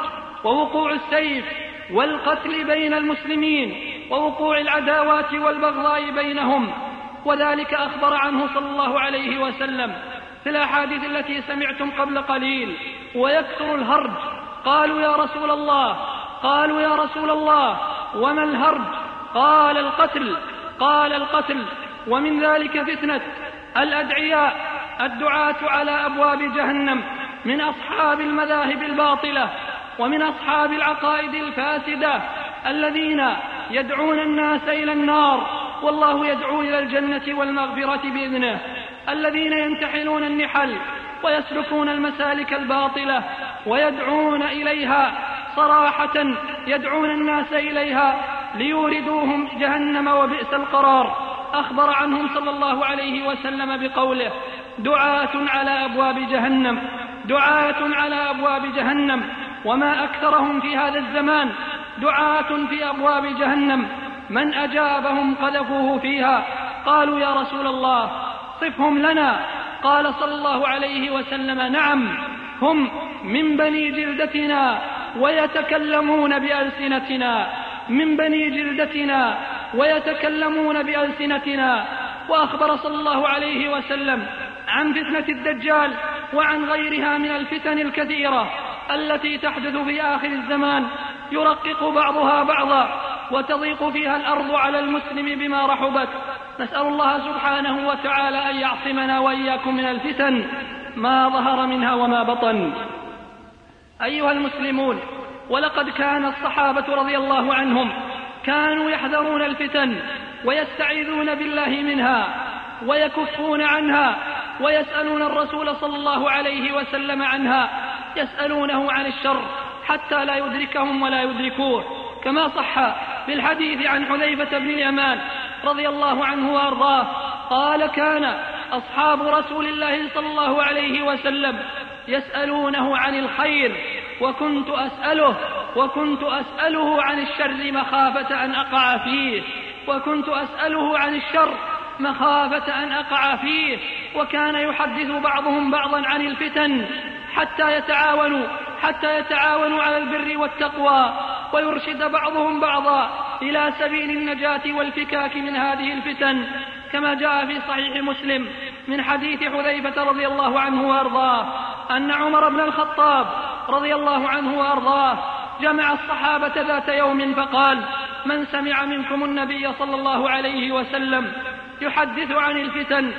ووقوع السيف والقتل بين المسلمين ووقوع العداوات والبغضاء بينهم. وذلك أخبر عنه صلى الله عليه وسلم في الأحاديث التي سمعتم قبل قليل. ويكثر الهرج. قالوا يا رسول الله قالوا يا رسول الله وما الهرج؟ قال القتل قال القتل. ومن ذلك فتنة الأدعياء الدعاة على أبواب جهنم. من أصحاب المذاهب الباطلة ومن أصحاب العقائد الفاسدة الذين يدعون الناس إلى النار والله يدعو إلى الجنة والمغفرة بإذنه الذين ينتحلون النحل ويسلكون المسالك الباطلة ويدعون إليها صراحة يدعون الناس إليها ليوردوهم جهنم وبئس القرار أخبر عنهم صلى الله عليه وسلم بقوله دعاة على أبواب جهنم دعاة على أبواب جهنم وما أكثرهم في هذا الزمان. دعاة في أبواب جهنم. من أجابهم قذفوه فيها. قالوا يا رسول الله صفهم لنا. قال صلى الله عليه وسلم نعم هم من بني جلدتنا ويتكلمون بألسنتنا. من بني جلدتنا ويتكلمون بألسنتنا. وأخبر صلى الله عليه وسلم عن فتنة الدجال وعن غيرها من الفتن الكثيرة التي تحدث في آخر الزمان يرقق بعضها بعضا وتضيق فيها الأرض على المسلم بما رحبت. نسأل الله سبحانه وتعالى أن يعصمنا وإياكم من الفتن ما ظهر منها وما بطن. أيها المسلمون ولقد كان الصحابة رضي الله عنهم كانوا يحذرون الفتن ويستعيذون بالله منها ويكفون عنها ويسألون الرسول صلى الله عليه وسلم عنها يسألونه عن الشر حتى لا يدركهم ولا يدركوه كما صح بالحديث عن حذيفة بن اليمان رضي الله عنه وأرضاه قال كان أصحاب رسول الله صلى الله عليه وسلم يسألونه عن الخير وكنت أسأله وكنت أسأله عن الشر مخافة أن أقع فيه وكنت أسأله عن الشر مخافة أن أقع فيه وكان يحدث بعضهم بعضا عن الفتن حتى يتعاونوا حتى يتعاونوا على البر والتقوى ويرشد بعضهم بعضا إلى سبيل النجاة والفكاك من هذه الفتن كما جاء في صحيح مسلم من حديث حذيفة رضي الله عنه وأرضاه أن عمر بن الخطاب رضي الله عنه وأرضاه جمع الصحابة ذات يوم فقال من سمع منكم النبي صلى الله عليه وسلم يحدث عن الفتن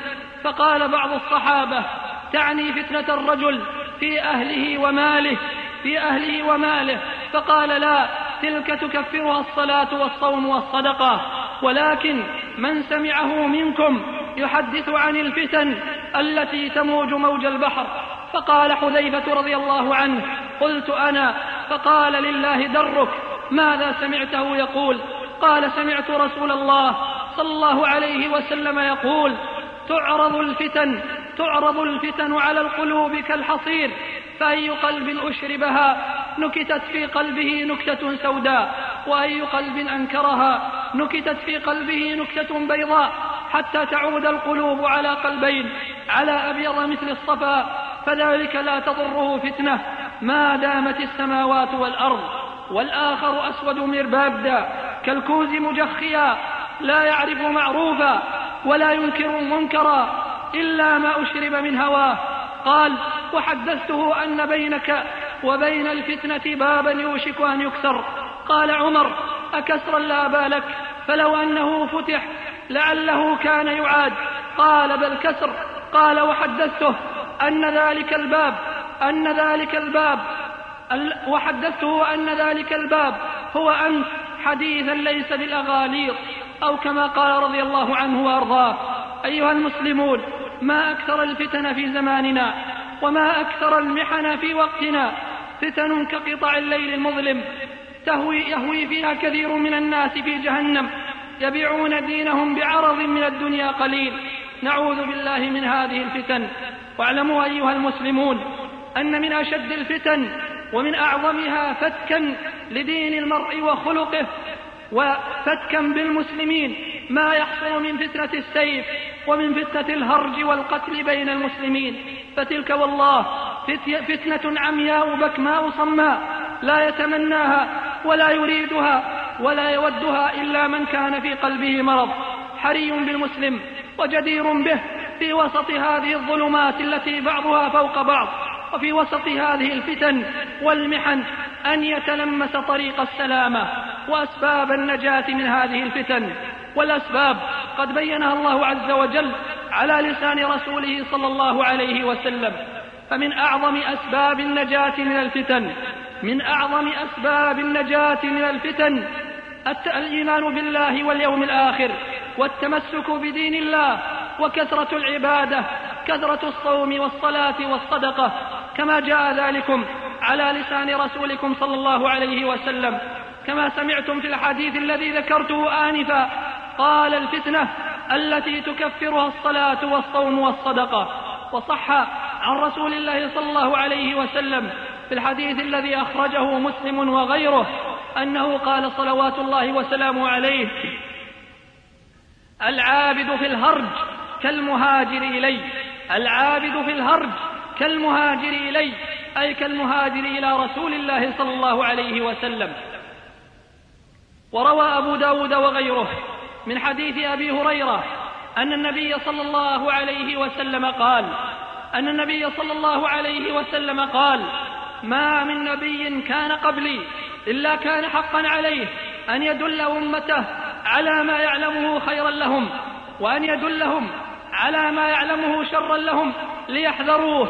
فقال بعض الصحابة تعني فتنة الرجل في أهله وماله في أهله وماله. فقال لا تلك تكفرها الصلاة والصوم والصدقة. ولكن من سمعه منكم يحدث عن الفتن التي تموج موج البحر. فقال حذيفة رضي الله عنه قلت أنا. فقال لله درك ماذا سمعته يقول؟ قال سمعت رسول الله صلى الله عليه وسلم يقول تعرض الفتن تعرض الفتن على القلوب كالحصير فأي قلب أشربها نكتت في قلبه نكتة سوداء وأي قلب أنكرها نكتت في قلبه نكتة بيضاء حتى تعود القلوب على قلبين على أبيض مثل الصفا فذلك لا تضره فتنة. ما دامت السماوات والأرض والآخر أسود مربابدا كالكوز مجخيا لا يعرف معروفا ولا ينكر منكرا إلا ما أشرب من هواه. قال وحدثته أن بينك وبين الفتنة بابا يوشك أن يكسر. قال عمر أكسرا لا بالك فلو أنه فتح لعله كان يعاد. قال بل كسر. قال وحدثته أن ذلك الباب أن ذلك الباب وحدثته أن ذلك الباب هو أنت حديثا ليس بالأغاليط. أو كما قال رضي الله عنه وأرضاه أيها المسلمون ما أكثر الفتن في زماننا وما أكثر المحن في وقتنا فتن كقطع الليل المظلم تهوي يهوي فيها كثير من الناس في جهنم يبيعون دينهم بعرض من الدنيا قليل. نعوذ بالله من هذه الفتن. واعلموا أيها المسلمون أن من أشد الفتن ومن أعظمها فتكا لدين المرء وخلقه وفتكا بالمسلمين ما يحصل من فتنة السيف ومن فتنة الهرج والقتل بين المسلمين. فتلك والله فتنة عمياء بكماء صماء لا يتمناها ولا يريدها ولا يودها إلا من كان في قلبه مرض. حري بالمسلم وجدير به في وسط هذه الظلمات التي بعضها فوق بعض. وفي وسط هذه الفتن والمحن أن يتلمس طريق السلامة. وأسباب النجاة من هذه الفتن والأسباب قد بينها الله عز وجل على لسان رسوله صلى الله عليه وسلم. فمن أعظم أسباب النجاة من الفتن من أعظم أسباب النجاة من الفتن الإيمان بالله واليوم الآخر والتمسك بدين الله وكثرة العبادة كثرة الصوم والصلاة والصدقة. كما جاء ذلكم على لسان رسولكم صلى الله عليه وسلم. كما سمعتم في الحديث الذي ذكرته آنفا قال الفتنة التي تكفرها الصلاة والصوم والصدقة. وصح عن رسول الله صلى الله عليه وسلم في الحديث الذي أخرجه مسلم وغيره أنه قال صلوات الله وسلامه عليه العابد في الهرج كالمهاجر إلي العابد في الهرج كالمهاجر إلي أي كالمهاجر إلى رسول الله صلى الله عليه وسلم. وروى أبو داود وغيره من حديث أبي هريرة أن النبي صلى الله عليه وسلم قال أن النبي صلى الله عليه وسلم قال ما من نبي كان قبلي إلا كان حقا عليه أن يدل أمته على ما يعلمه خيرا لهم وأن يدلهم على ما يعلمه شرا لهم ليحذروه.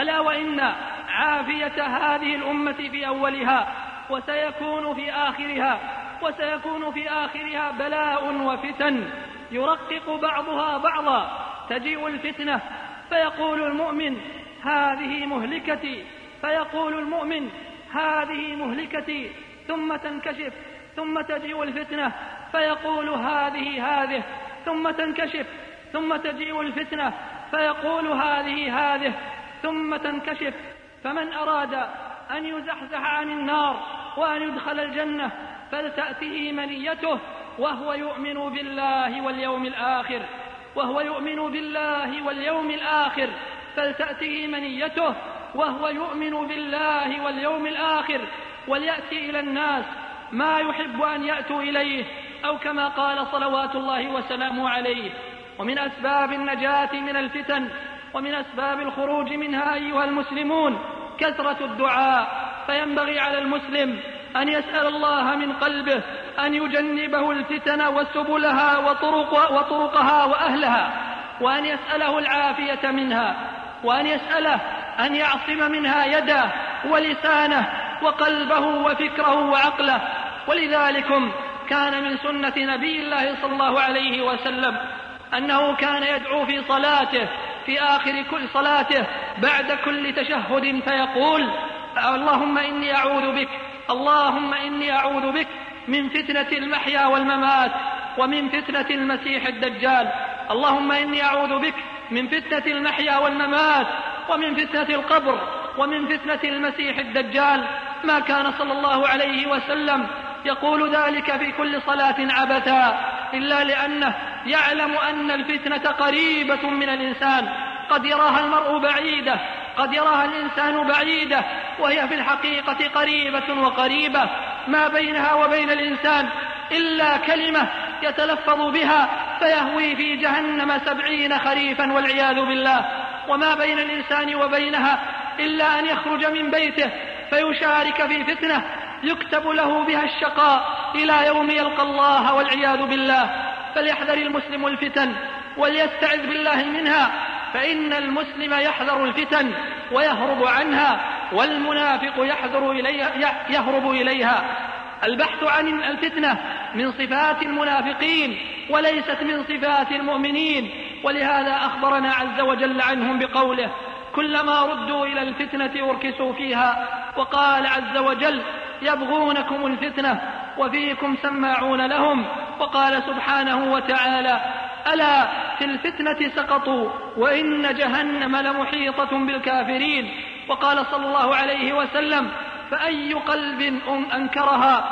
ألا وإن عافية هذه الأمة في أولها وسيكون في آخرها وسيكون في آخرها بلاء وفتن. يرقق بعضها بعضا تجيء الفتنة. فيقول المؤمن هذه مهلكتي. فيقول المؤمن هذه مهلكتي. ثم تنكشف ثم تجيء الفتنة. فيقول هذه هذه. ثم تنكشف ثم تجيء الفتنة. فيقول هذه هذه. ثم تنكشف. فمن أراد أن يزحزح عن النار وأن يدخل الجنة فلتأته منيته وهو يؤمن بالله واليوم الآخر وهو يؤمن بالله واليوم الآخر فلتأته منيته وهو يؤمن بالله واليوم الآخر وليأتي إلى الناس ما يحب أن يأتوا إليه أو كما قال صلوات الله وسلامه عليه ومن أسباب النجاة من الفتن ومن أسباب الخروج منها أيها المسلمون كثرة الدعاء فينبغي على المسلم أن يسأل الله من قلبه أن يجنبه الفتن وسبلها وطرق وطرقها وأهلها وأن يسأله العافية منها وأن يسأله أن يعصم منها يده ولسانه وقلبه وفكره وعقله. ولذلكم كان من سنة نبي الله صلى الله عليه وسلم أنه كان يدعو في صلاته في آخر كل صلاته بعد كل تشهد فيقول اللهم إني أعوذ بك اللهم إني أعوذ بك من فتنة المحيا والممات ومن فتنة المسيح الدجال. اللهم إني أعوذ بك من فتنة المحيا والممات ومن فتنة القبر ومن فتنة المسيح الدجال. ما كان صلى الله عليه وسلم يقول ذلك في كل صلاة عبثا إلا لأنه يعلم أن الفتنة قريبة من الإنسان. قد يراها المرء بعيدة قد يراها الإنسان بعيدة وهي في الحقيقة قريبة وقريبة ما بينها وبين الإنسان إلا كلمة يتلفظ بها فيهوي في جهنم سبعين خريفا والعياذ بالله. وما بين الإنسان وبينها إلا أن يخرج من بيته فيشارك في فتنة يكتب له بها الشقاء إلى يوم يلقى الله والعياذ بالله. فليحذر المسلم الفتن وليستعذ بالله منها فإن المسلم يحذر الفتن ويهرب عنها. والمنافق يحذر إليها يهرب إليها. البحث عن الفتنة من صفات المنافقين وليست من صفات المؤمنين. ولهذا أخبرنا عز وجل عنهم بقوله كلما ردوا إلى الفتنة أركسوا فيها وقال عز وجل يبغونكم الفتنة وفيكم سماعون لهم. وقال سبحانه وتعالى ألا في الفتنة سقطوا وإن جهنم لمحيطة بالكافرين. وقال صلى الله عليه وسلم فأي قلب أنكرها؟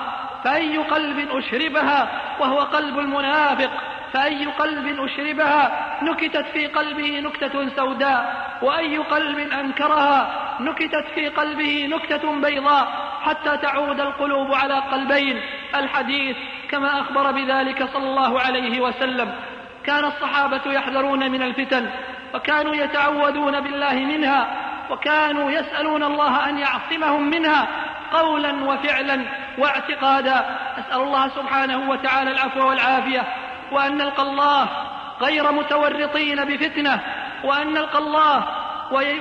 فأي قلب أشربها؟ وهو قلب المنافق. فأي قلب أشربها؟ نكتت في قلبه نكتة سوداء. وأي قلب أنكرها؟ نكتت في قلبه نكتة بيضاء. حتى تعود القلوب على قلبين. الحديث كما أخبر بذلك صلى الله عليه وسلم. كان الصحابة يحذرون من الفتن وكانوا يتعوذون بالله منها. وكانوا يسألون الله أن يعصمهم منها قولا وفعلا واعتقادا. أسأل الله سبحانه وتعالى العفو والعافية وأن نلقى الله غير متورطين بفتنة وأن نلقى الله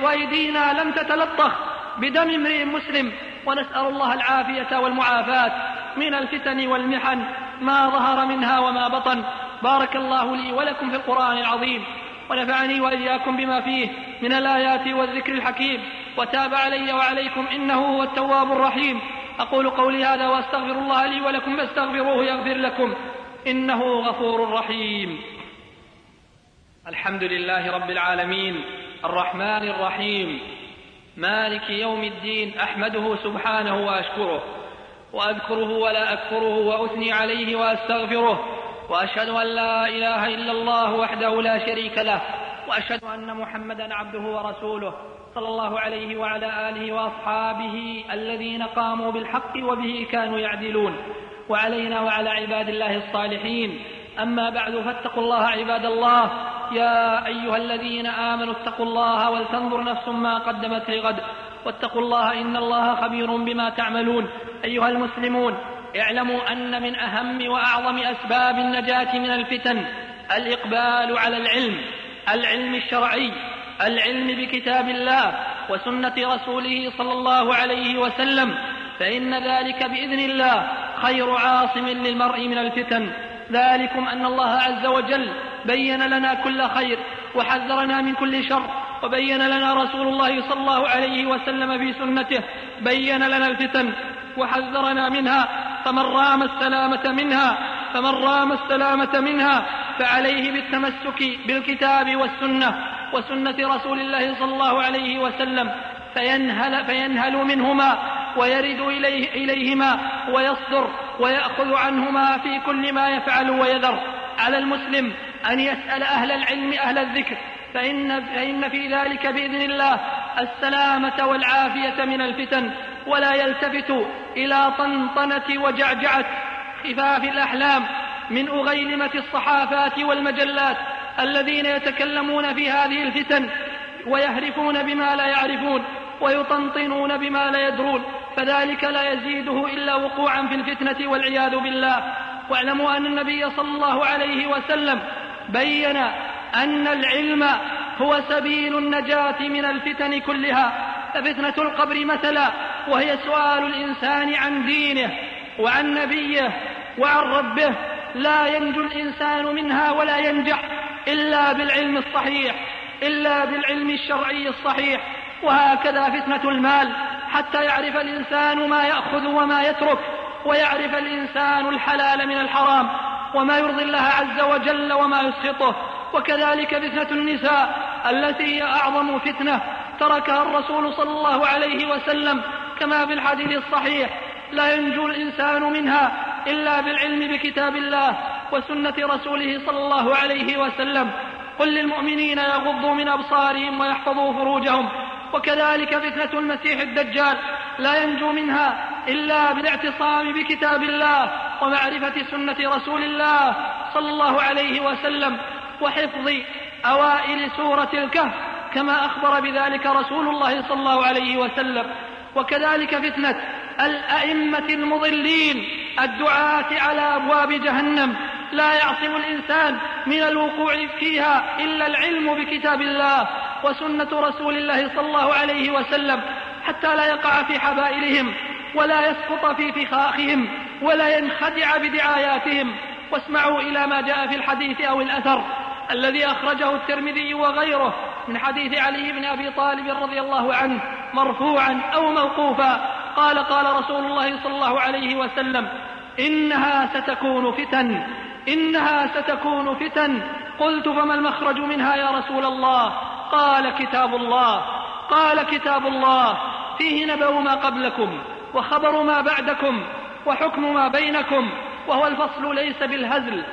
وأيدينا لم تتلطخ بدم امرئ مسلم. ونسأل الله العافية والمعافاة من الفتن والمحن ما ظهر منها وما بطن. بارك الله لي ولكم في القرآن العظيم. ونفعني وإياكم بما فيه من الآيات والذكر الحكيم. وتاب علي وعليكم إنه هو التواب الرحيم. أقول قولي هذا وأستغفر الله لي ولكم فاستغفروه يغفر لكم. إنه غفور رحيم. الحمد لله رب العالمين. الرحمن الرحيم. مالك يوم الدين. أحمده سبحانه وأشكره. وأذكره ولا أكفره وأثني عليه وأستغفره. وأشهد أن لا إله إلا الله وحده لا شريك له وأشهد أن محمدا عبده ورسوله صلى الله عليه وعلى آله وأصحابه الذين قاموا بالحق وبه كانوا يعدلون وعلينا وعلى عباد الله الصالحين. أما بعد فاتقوا الله عباد الله. يا أيها الذين آمنوا اتقوا الله ولتنظر نفس ما قدمت لغد. واتقوا الله إن الله خبير بما تعملون. أيها المسلمون اعلموا أن من أهم وأعظم أسباب النجاة من الفتن الإقبال على العلم العلم الشرعي العلم بكتاب الله وسنة رسوله صلى الله عليه وسلم فإن ذلك بإذن الله خير عاصم للمرء من الفتن. ذلكم أن الله عز وجل بين لنا كل خير وحذرنا من كل شر وبين لنا رسول الله صلى الله عليه وسلم في سنته بين لنا الفتن وحذرنا منها فمن رام السلامة منها فمن رام السلامة منها فعليه بالتمسك بالكتاب والسنة وسنة رسول الله صلى الله عليه وسلم. فينهل, فينهل منهما ويرد إليه إليهما ويصدر ويأخذ عنهما في كل ما يفعل ويذر. على المسلم أن يسأل أهل العلم أهل الذكر. فإن, فإن في ذلك بإذن الله السلامة والعافية من الفتن. ولا يلتفت إلى طنطنة وجعجعة خفاف الأحلام من أغيلمة الصحافات والمجلات الذين يتكلمون في هذه الفتن ويهرفون بما لا يعرفون ويطنطنون بما لا يدرون فذلك لا يزيده إلا وقوعا في الفتنة والعياذ بالله. واعلموا أن النبي صلى الله عليه وسلم بين أن العلم هو سبيل النجاة من الفتن كلها. ففتنة القبر مثلا وهي سؤال الإنسان عن دينه وعن نبيه وعن ربه. لا ينجو الإنسان منها ولا ينجح إلا بالعلم الصحيح إلا بالعلم الشرعي الصحيح. وهكذا فتنة المال حتى يعرف الإنسان ما يأخذ وما يترك ويعرف الإنسان الحلال من الحرام وما يرضي الله عز وجل وما يسخطه. وكذلك فتنة النساء التي هي أعظم فتنة تركها الرسول صلى الله عليه وسلم كما في الحديث الصحيح لا ينجو الإنسان منها إلا بالعلم بكتاب الله وسنة رسوله صلى الله عليه وسلم. قل للمؤمنين يغضوا من أبصارهم ويحفظوا فروجهم. وكذلك فتنة المسيح الدجال لا ينجو منها إلا بالاعتصام بكتاب الله ومعرفة سنة رسول الله صلى الله عليه وسلم وحفظ أوائل سورة الكهف كما أخبر بذلك رسول الله صلى الله عليه وسلم. وكذلك فتنة الأئمة المضلين الدعاة على أبواب جهنم. لا يعصم الإنسان من الوقوع فيها إلا العلم بكتاب الله وسنة رسول الله صلى الله عليه وسلم حتى لا يقع في حبائلهم ولا يسقط في فخاخهم ولا ينخدع بدعاياتهم. واسمعوا إلى ما جاء في الحديث أو الأثر الذي أخرجه الترمذي وغيره من حديث علي بن أبي طالب رضي الله عنه مرفوعا أو موقوفا قال قال رسول الله صلى الله عليه وسلم إنها ستكون فتن إنها ستكون فتن. قلت فما المخرج منها يا رسول الله؟ قال كتاب الله قال كتاب الله. فيه نبأ ما قبلكم وخبر ما بعدكم وحكم ما بينكم وهو الفصل ليس بالهزل.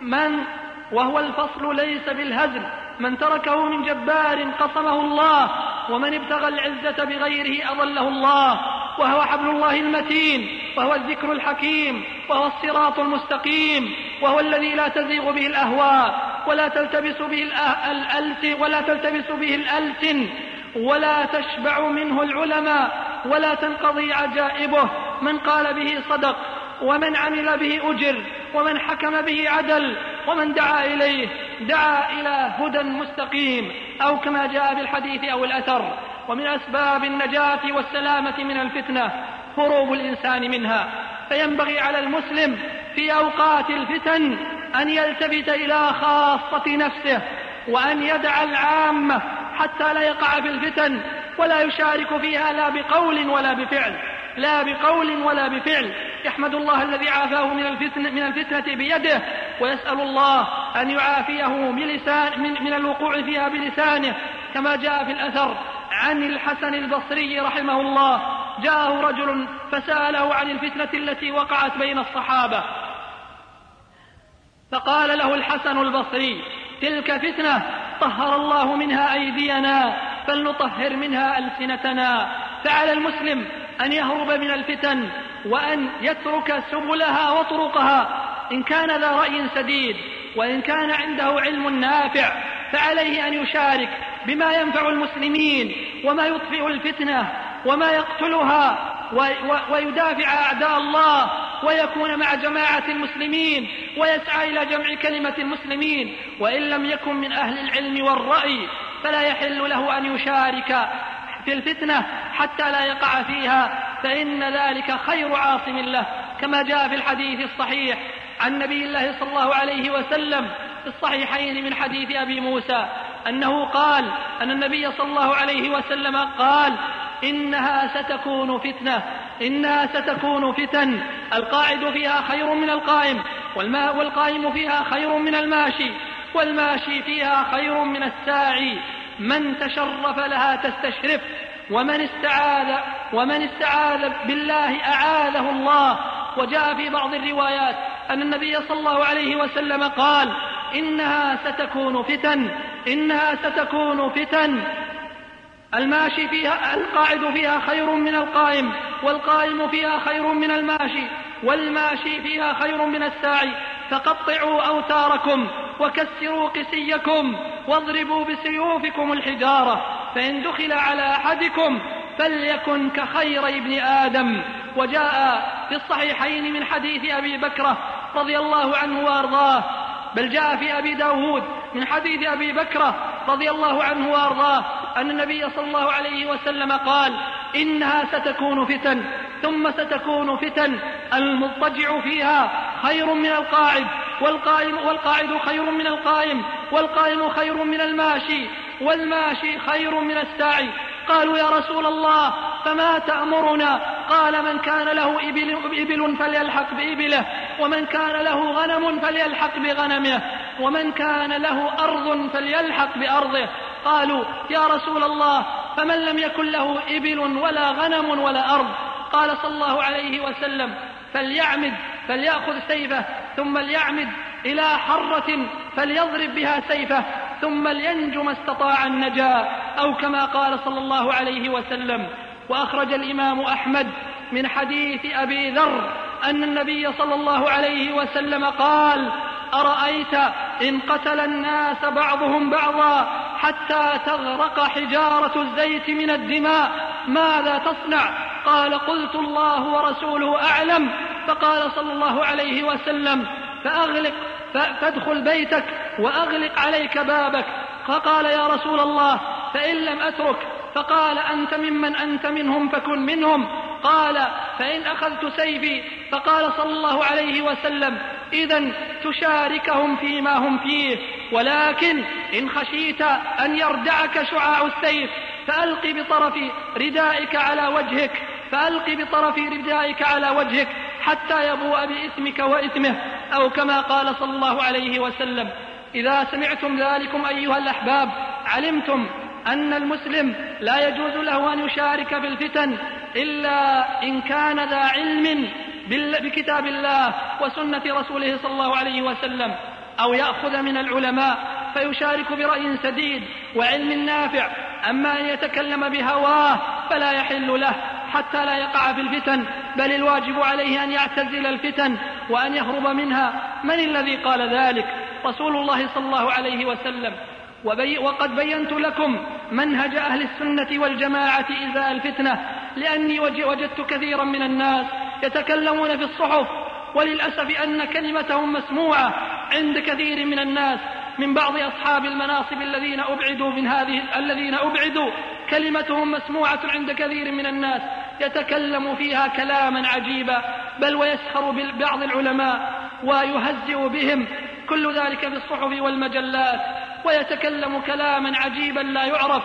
من؟ وهو الفصل ليس بالهزل. من تركه من جبار قصمه الله ومن ابتغى العزة بغيره أضله الله وهو حبل الله المتين وهو الذكر الحكيم وهو الصراط المستقيم وهو الذي لا تزيغ به الأهواء ولا تلتبس به الألسن ولا تلتبس به الألسن ولا تشبع منه العلماء ولا تنقضي عجائبه من قال به صدق. ومن عمل به أجر ومن حكم به عدل ومن دعا إليه دعا إلى هدى مستقيم أو كما جاء في الحديث أو الأثر. ومن أسباب النجاة والسلامة من الفتنة هروب الإنسان منها. فينبغي على المسلم في أوقات الفتن أن يلتفت إلى خاصة نفسه وأن يدع العامة حتى لا يقع في الفتن ولا يشارك فيها لا بقول ولا بفعل. لا بقول ولا بفعل. يحمد الله الذي عافاه من الفتنة, من الفتنة بيده ويسأل الله أن يعافيه بلسان من, من الوقوع فيها بلسانه. كما جاء في الأثر عن الحسن البصري رحمه الله. جاءه رجل فسأله عن الفتنة التي وقعت بين الصحابة. فقال له الحسن البصري تلك فتنة طهر الله منها أيدينا فلنطهر منها ألسنتنا. فعلى المسلم أن يهرب من الفتن وأن يترك سبلها وطرقها. إن كان ذا رأي سديد وإن كان عنده علم نافع فعليه أن يشارك بما ينفع المسلمين وما يطفئ الفتنة وما يقتلها ويدافع أعداء الله ويكون مع جماعة المسلمين ويسعى إلى جمع كلمة المسلمين. وإن لم يكن من أهل العلم والرأي فلا يحل له أن يشارك في الفتنة حتى لا يقع فيها فإن ذلك خير عاصم له كما جاء في الحديث الصحيح عن نبي الله صلى الله عليه وسلم في الصحيحين من حديث أبي موسى أنه قال أن النبي صلى الله عليه وسلم قال إنها ستكون فتنة إنها ستكون فتن القاعد فيها خير من القائم والماء والقائم فيها خير من الماشي والماشي فيها خير من الساعي. من تشرف لها تستشرف ومن استعاذ ومن استعاذ بالله أعاذه الله. وجاء في بعض الروايات أن النبي صلى الله عليه وسلم قال إنها ستكون فتن إنها ستكون فتن. الماشي فيها القاعد فيها خير من القائم والقائم فيها خير من الماشي والماشي فيها خير من الساعي. فقطعوا أوتاركم وكسروا قسيكم واضربوا بسيوفكم الحجارة فإن دخل على أحدكم فليكن كخير ابن آدم. وجاء في الصحيحين من حديث أبي بكرة رضي الله عنه وأرضاه بل جاء في أبي داود من حديث أبي بكرة رضي الله عنه وأرضاه أن النبي صلى الله عليه وسلم قال إنها ستكون فتن ثم ستكون فتن المضطجع فيها خير من القاعد والقائم والقاعد خير من القائم والقائم خير من الماشي والماشي خير من الساعي قالوا يا رسول الله فما تأمرنا؟ قال من كان له إبل, إبل فليلحق بإبله ومن كان له غنم فليلحق بغنمه ومن كان له أرض فليلحق بأرضه. قالوا يا رسول الله فمن لم يكن له إبل ولا غنم ولا أرض؟ قال صلى الله عليه وسلم فليعمد فليأخذ سيفه ثم ليعمد إلى حرة فليضرب بها سيفه ثم لينجو ما استطاع النجاة. أو كما قال صلى الله عليه وسلم وأخرج الإمام أحمد من حديث أبي ذر أن النبي صلى الله عليه وسلم قال أرأيت إن قتل الناس بعضهم بعضا حتى تغرق حجارة الزيت من الدماء ماذا تصنع؟ قال قلت الله ورسوله أعلم. فقال صلى الله عليه وسلم فأغلق فادخل بيتك وأغلق عليك بابك. فقال يا رسول الله فإن لم أترك فقال أنت ممن أنت منهم فكن منهم. قال فإن أخذت سيفي فقال صلى الله عليه وسلم إذا تشاركهم فيما هم فيه. ولكن إن خشيت أن يردعك شعاع السيف فألق بطرف ردائك على وجهك فألق بطرف ردائك على وجهك حتى يبوء بإثمك وإثمه أو كما قال صلى الله عليه وسلم إذا سمعتم ذلكم أيها الأحباب علمتم أن المسلم لا يجوز له أن يشارك في الفتن إلا إن كان ذا علم بكتاب الله وسنة رسوله صلى الله عليه وسلم أو يأخذ من العلماء فيشارك برأي سديد وعلم نافع. أما أن يتكلم بهواه فلا يحل له حتى لا يقع في الفتن بل الواجب عليه أن يعتزل الفتن وأن يهرب منها. من الذي قال ذلك؟ رسول الله صلى الله عليه وسلم. وبي وقد بينت لكم منهج أهل السنة والجماعة إزاء الفتنة لأني وجدت كثيرا من الناس يتكلمون في الصحف وللأسف أن كلمتهم مسموعة عند كثير من الناس من بعض أصحاب المناصب الذين أبعدوا من هذه الذين أبعدوا. كلمتهم مسموعة عند كثير من الناس يتكلم فيها كلاما عجيبا بل ويسخر ببعض العلماء ويهزئ بهم. كل ذلك في الصحف والمجلات. ويتكلم كلاما عجيبا لا يعرف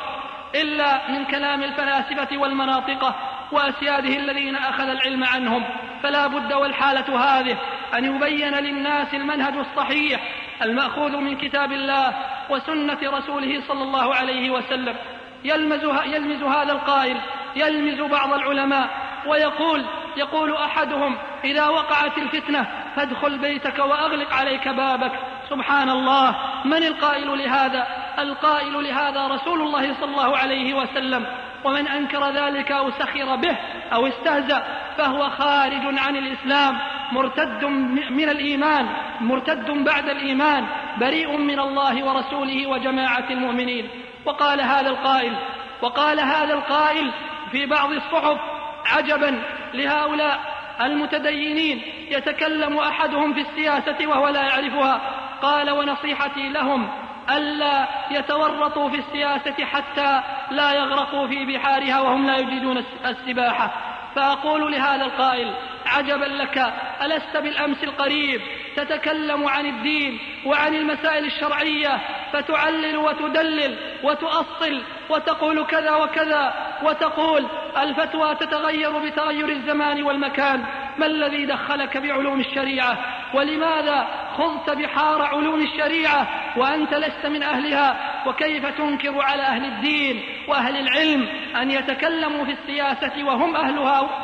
إلا من كلام الفلاسفة والمناطقة وأسياده الذين أخذ العلم عنهم. فلا بد والحالة هذه أن يبين للناس المنهج الصحيح المأخوذ من كتاب الله وسنة رسوله صلى الله عليه وسلم. يلمز, يلمز هذا القائل يلمز بعض العلماء ويقول يقول أحدهم إذا وقعت الفتنة فادخل بيتك وأغلق عليك بابك. سبحان الله من القائل لهذا؟ القائل لهذا رسول الله صلى الله عليه وسلم. ومن أنكر ذلك أو سخر به أو استهزأ فهو خارج عن الإسلام مرتد من الإيمان مرتد بعد الإيمان بريء من الله ورسوله وجماعة المؤمنين. وقال هذا القائل وقال هذا القائل في بعض الصحف عجبا لهؤلاء المتدينين يتكلم أحدهم في السياسة وهو لا يعرفها. قال ونصيحتي لهم ألا يتورطوا في السياسة حتى لا يغرقوا في بحارها وهم لا يجيدون السباحة. فأقول لهذا القائل عجبا لك ألست بالأمس القريب؟ تتكلم عن الدين وعن المسائل الشرعية فتعلل وتدلل وتؤصل وتقول كذا وكذا وتقول الفتوى تتغير بتغير الزمان والمكان. ما الذي دخلك بعلوم الشريعة؟ ولماذا خضت بحار علوم الشريعة وأنت لست من أهلها؟ وكيف تنكر على أهل الدين وأهل العلم أن يتكلموا في السياسة وهم أهلها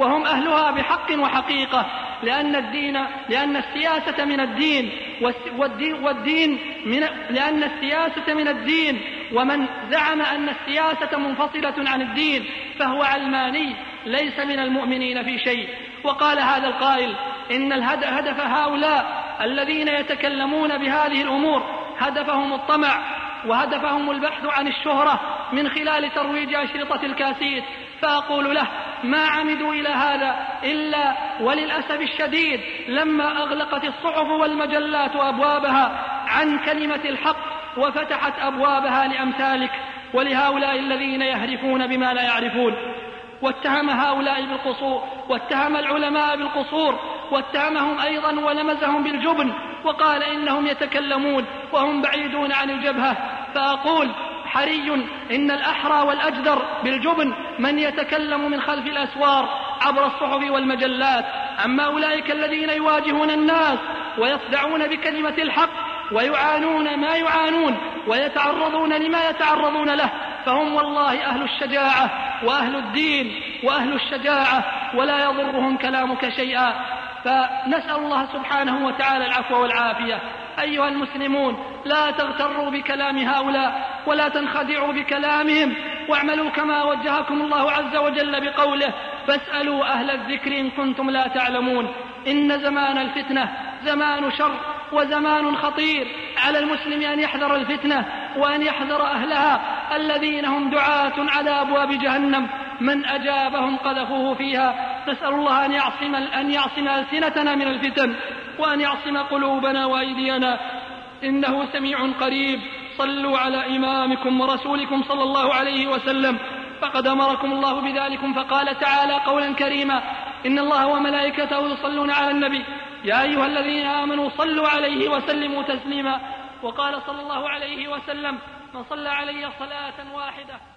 وهم أهلها بحق وحقيقة لأن الدين لأن السياسة من الدين والدين, والدين من لأن السياسة من الدين ومن زعم أن السياسة منفصلة عن الدين فهو علماني ليس من المؤمنين في شيء. وقال هذا القائل إن الهدف هؤلاء الذين يتكلمون بهذه الأمور هدفهم الطمع وهدفهم البحث عن الشهرة من خلال ترويج أشرطة الكاسيت. فأقول له ما عمدوا إلى هذا إلا وللأسف الشديد لما أغلقت الصحف والمجلات أبوابها عن كلمة الحق وفتحت أبوابها لأمثالك ولهؤلاء الذين يهرفون بما لا يعرفون. واتهم هؤلاء بالقصور واتهم العلماء بالقصور واتهمهم أيضا ولمزهم بالجبن وقال إنهم يتكلمون وهم بعيدون عن الجبهة. فأقول حري إن الأحرى والأجدر بالجبن من يتكلم من خلف الأسوار عبر الصحف والمجلات. أما أولئك الذين يواجهون الناس ويصدعون بكلمة الحق ويعانون ما يعانون ويتعرضون لما يتعرضون له فهم والله أهل الشجاعة وأهل الدين وأهل الشجاعة ولا يضرهم كلامك شيئا. فنسأل الله سبحانه وتعالى العفو والعافية. أيها المسلمون لا تغتروا بكلام هؤلاء ولا تنخدعوا بكلامهم واعملوا كما وجهكم الله عز وجل بقوله فاسألوا أهل الذكر إن كنتم لا تعلمون إن زمان الفتنة زمان شر وزمان خطير على المسلم أن يحذر الفتنة وأن يحذر أهلها الذين هم دعاة على أبواب جهنم. من أجابهم قذفوه فيها نسأل الله أن يعصم أن يعصم ألسنتنا من الفتن. وأن يعصم قلوبنا وأيدينا. إنه سميع قريب. صلوا على إمامكم ورسولكم صلى الله عليه وسلم. فقد أمركم الله بذلكم فقال تعالى قولا كريما. إن الله وملائكته يصلون على النبي. يا أيها الذين آمنوا صلوا عليه وسلموا تسليما. وقال صلى الله عليه وسلم من صلى علي صلاة واحدة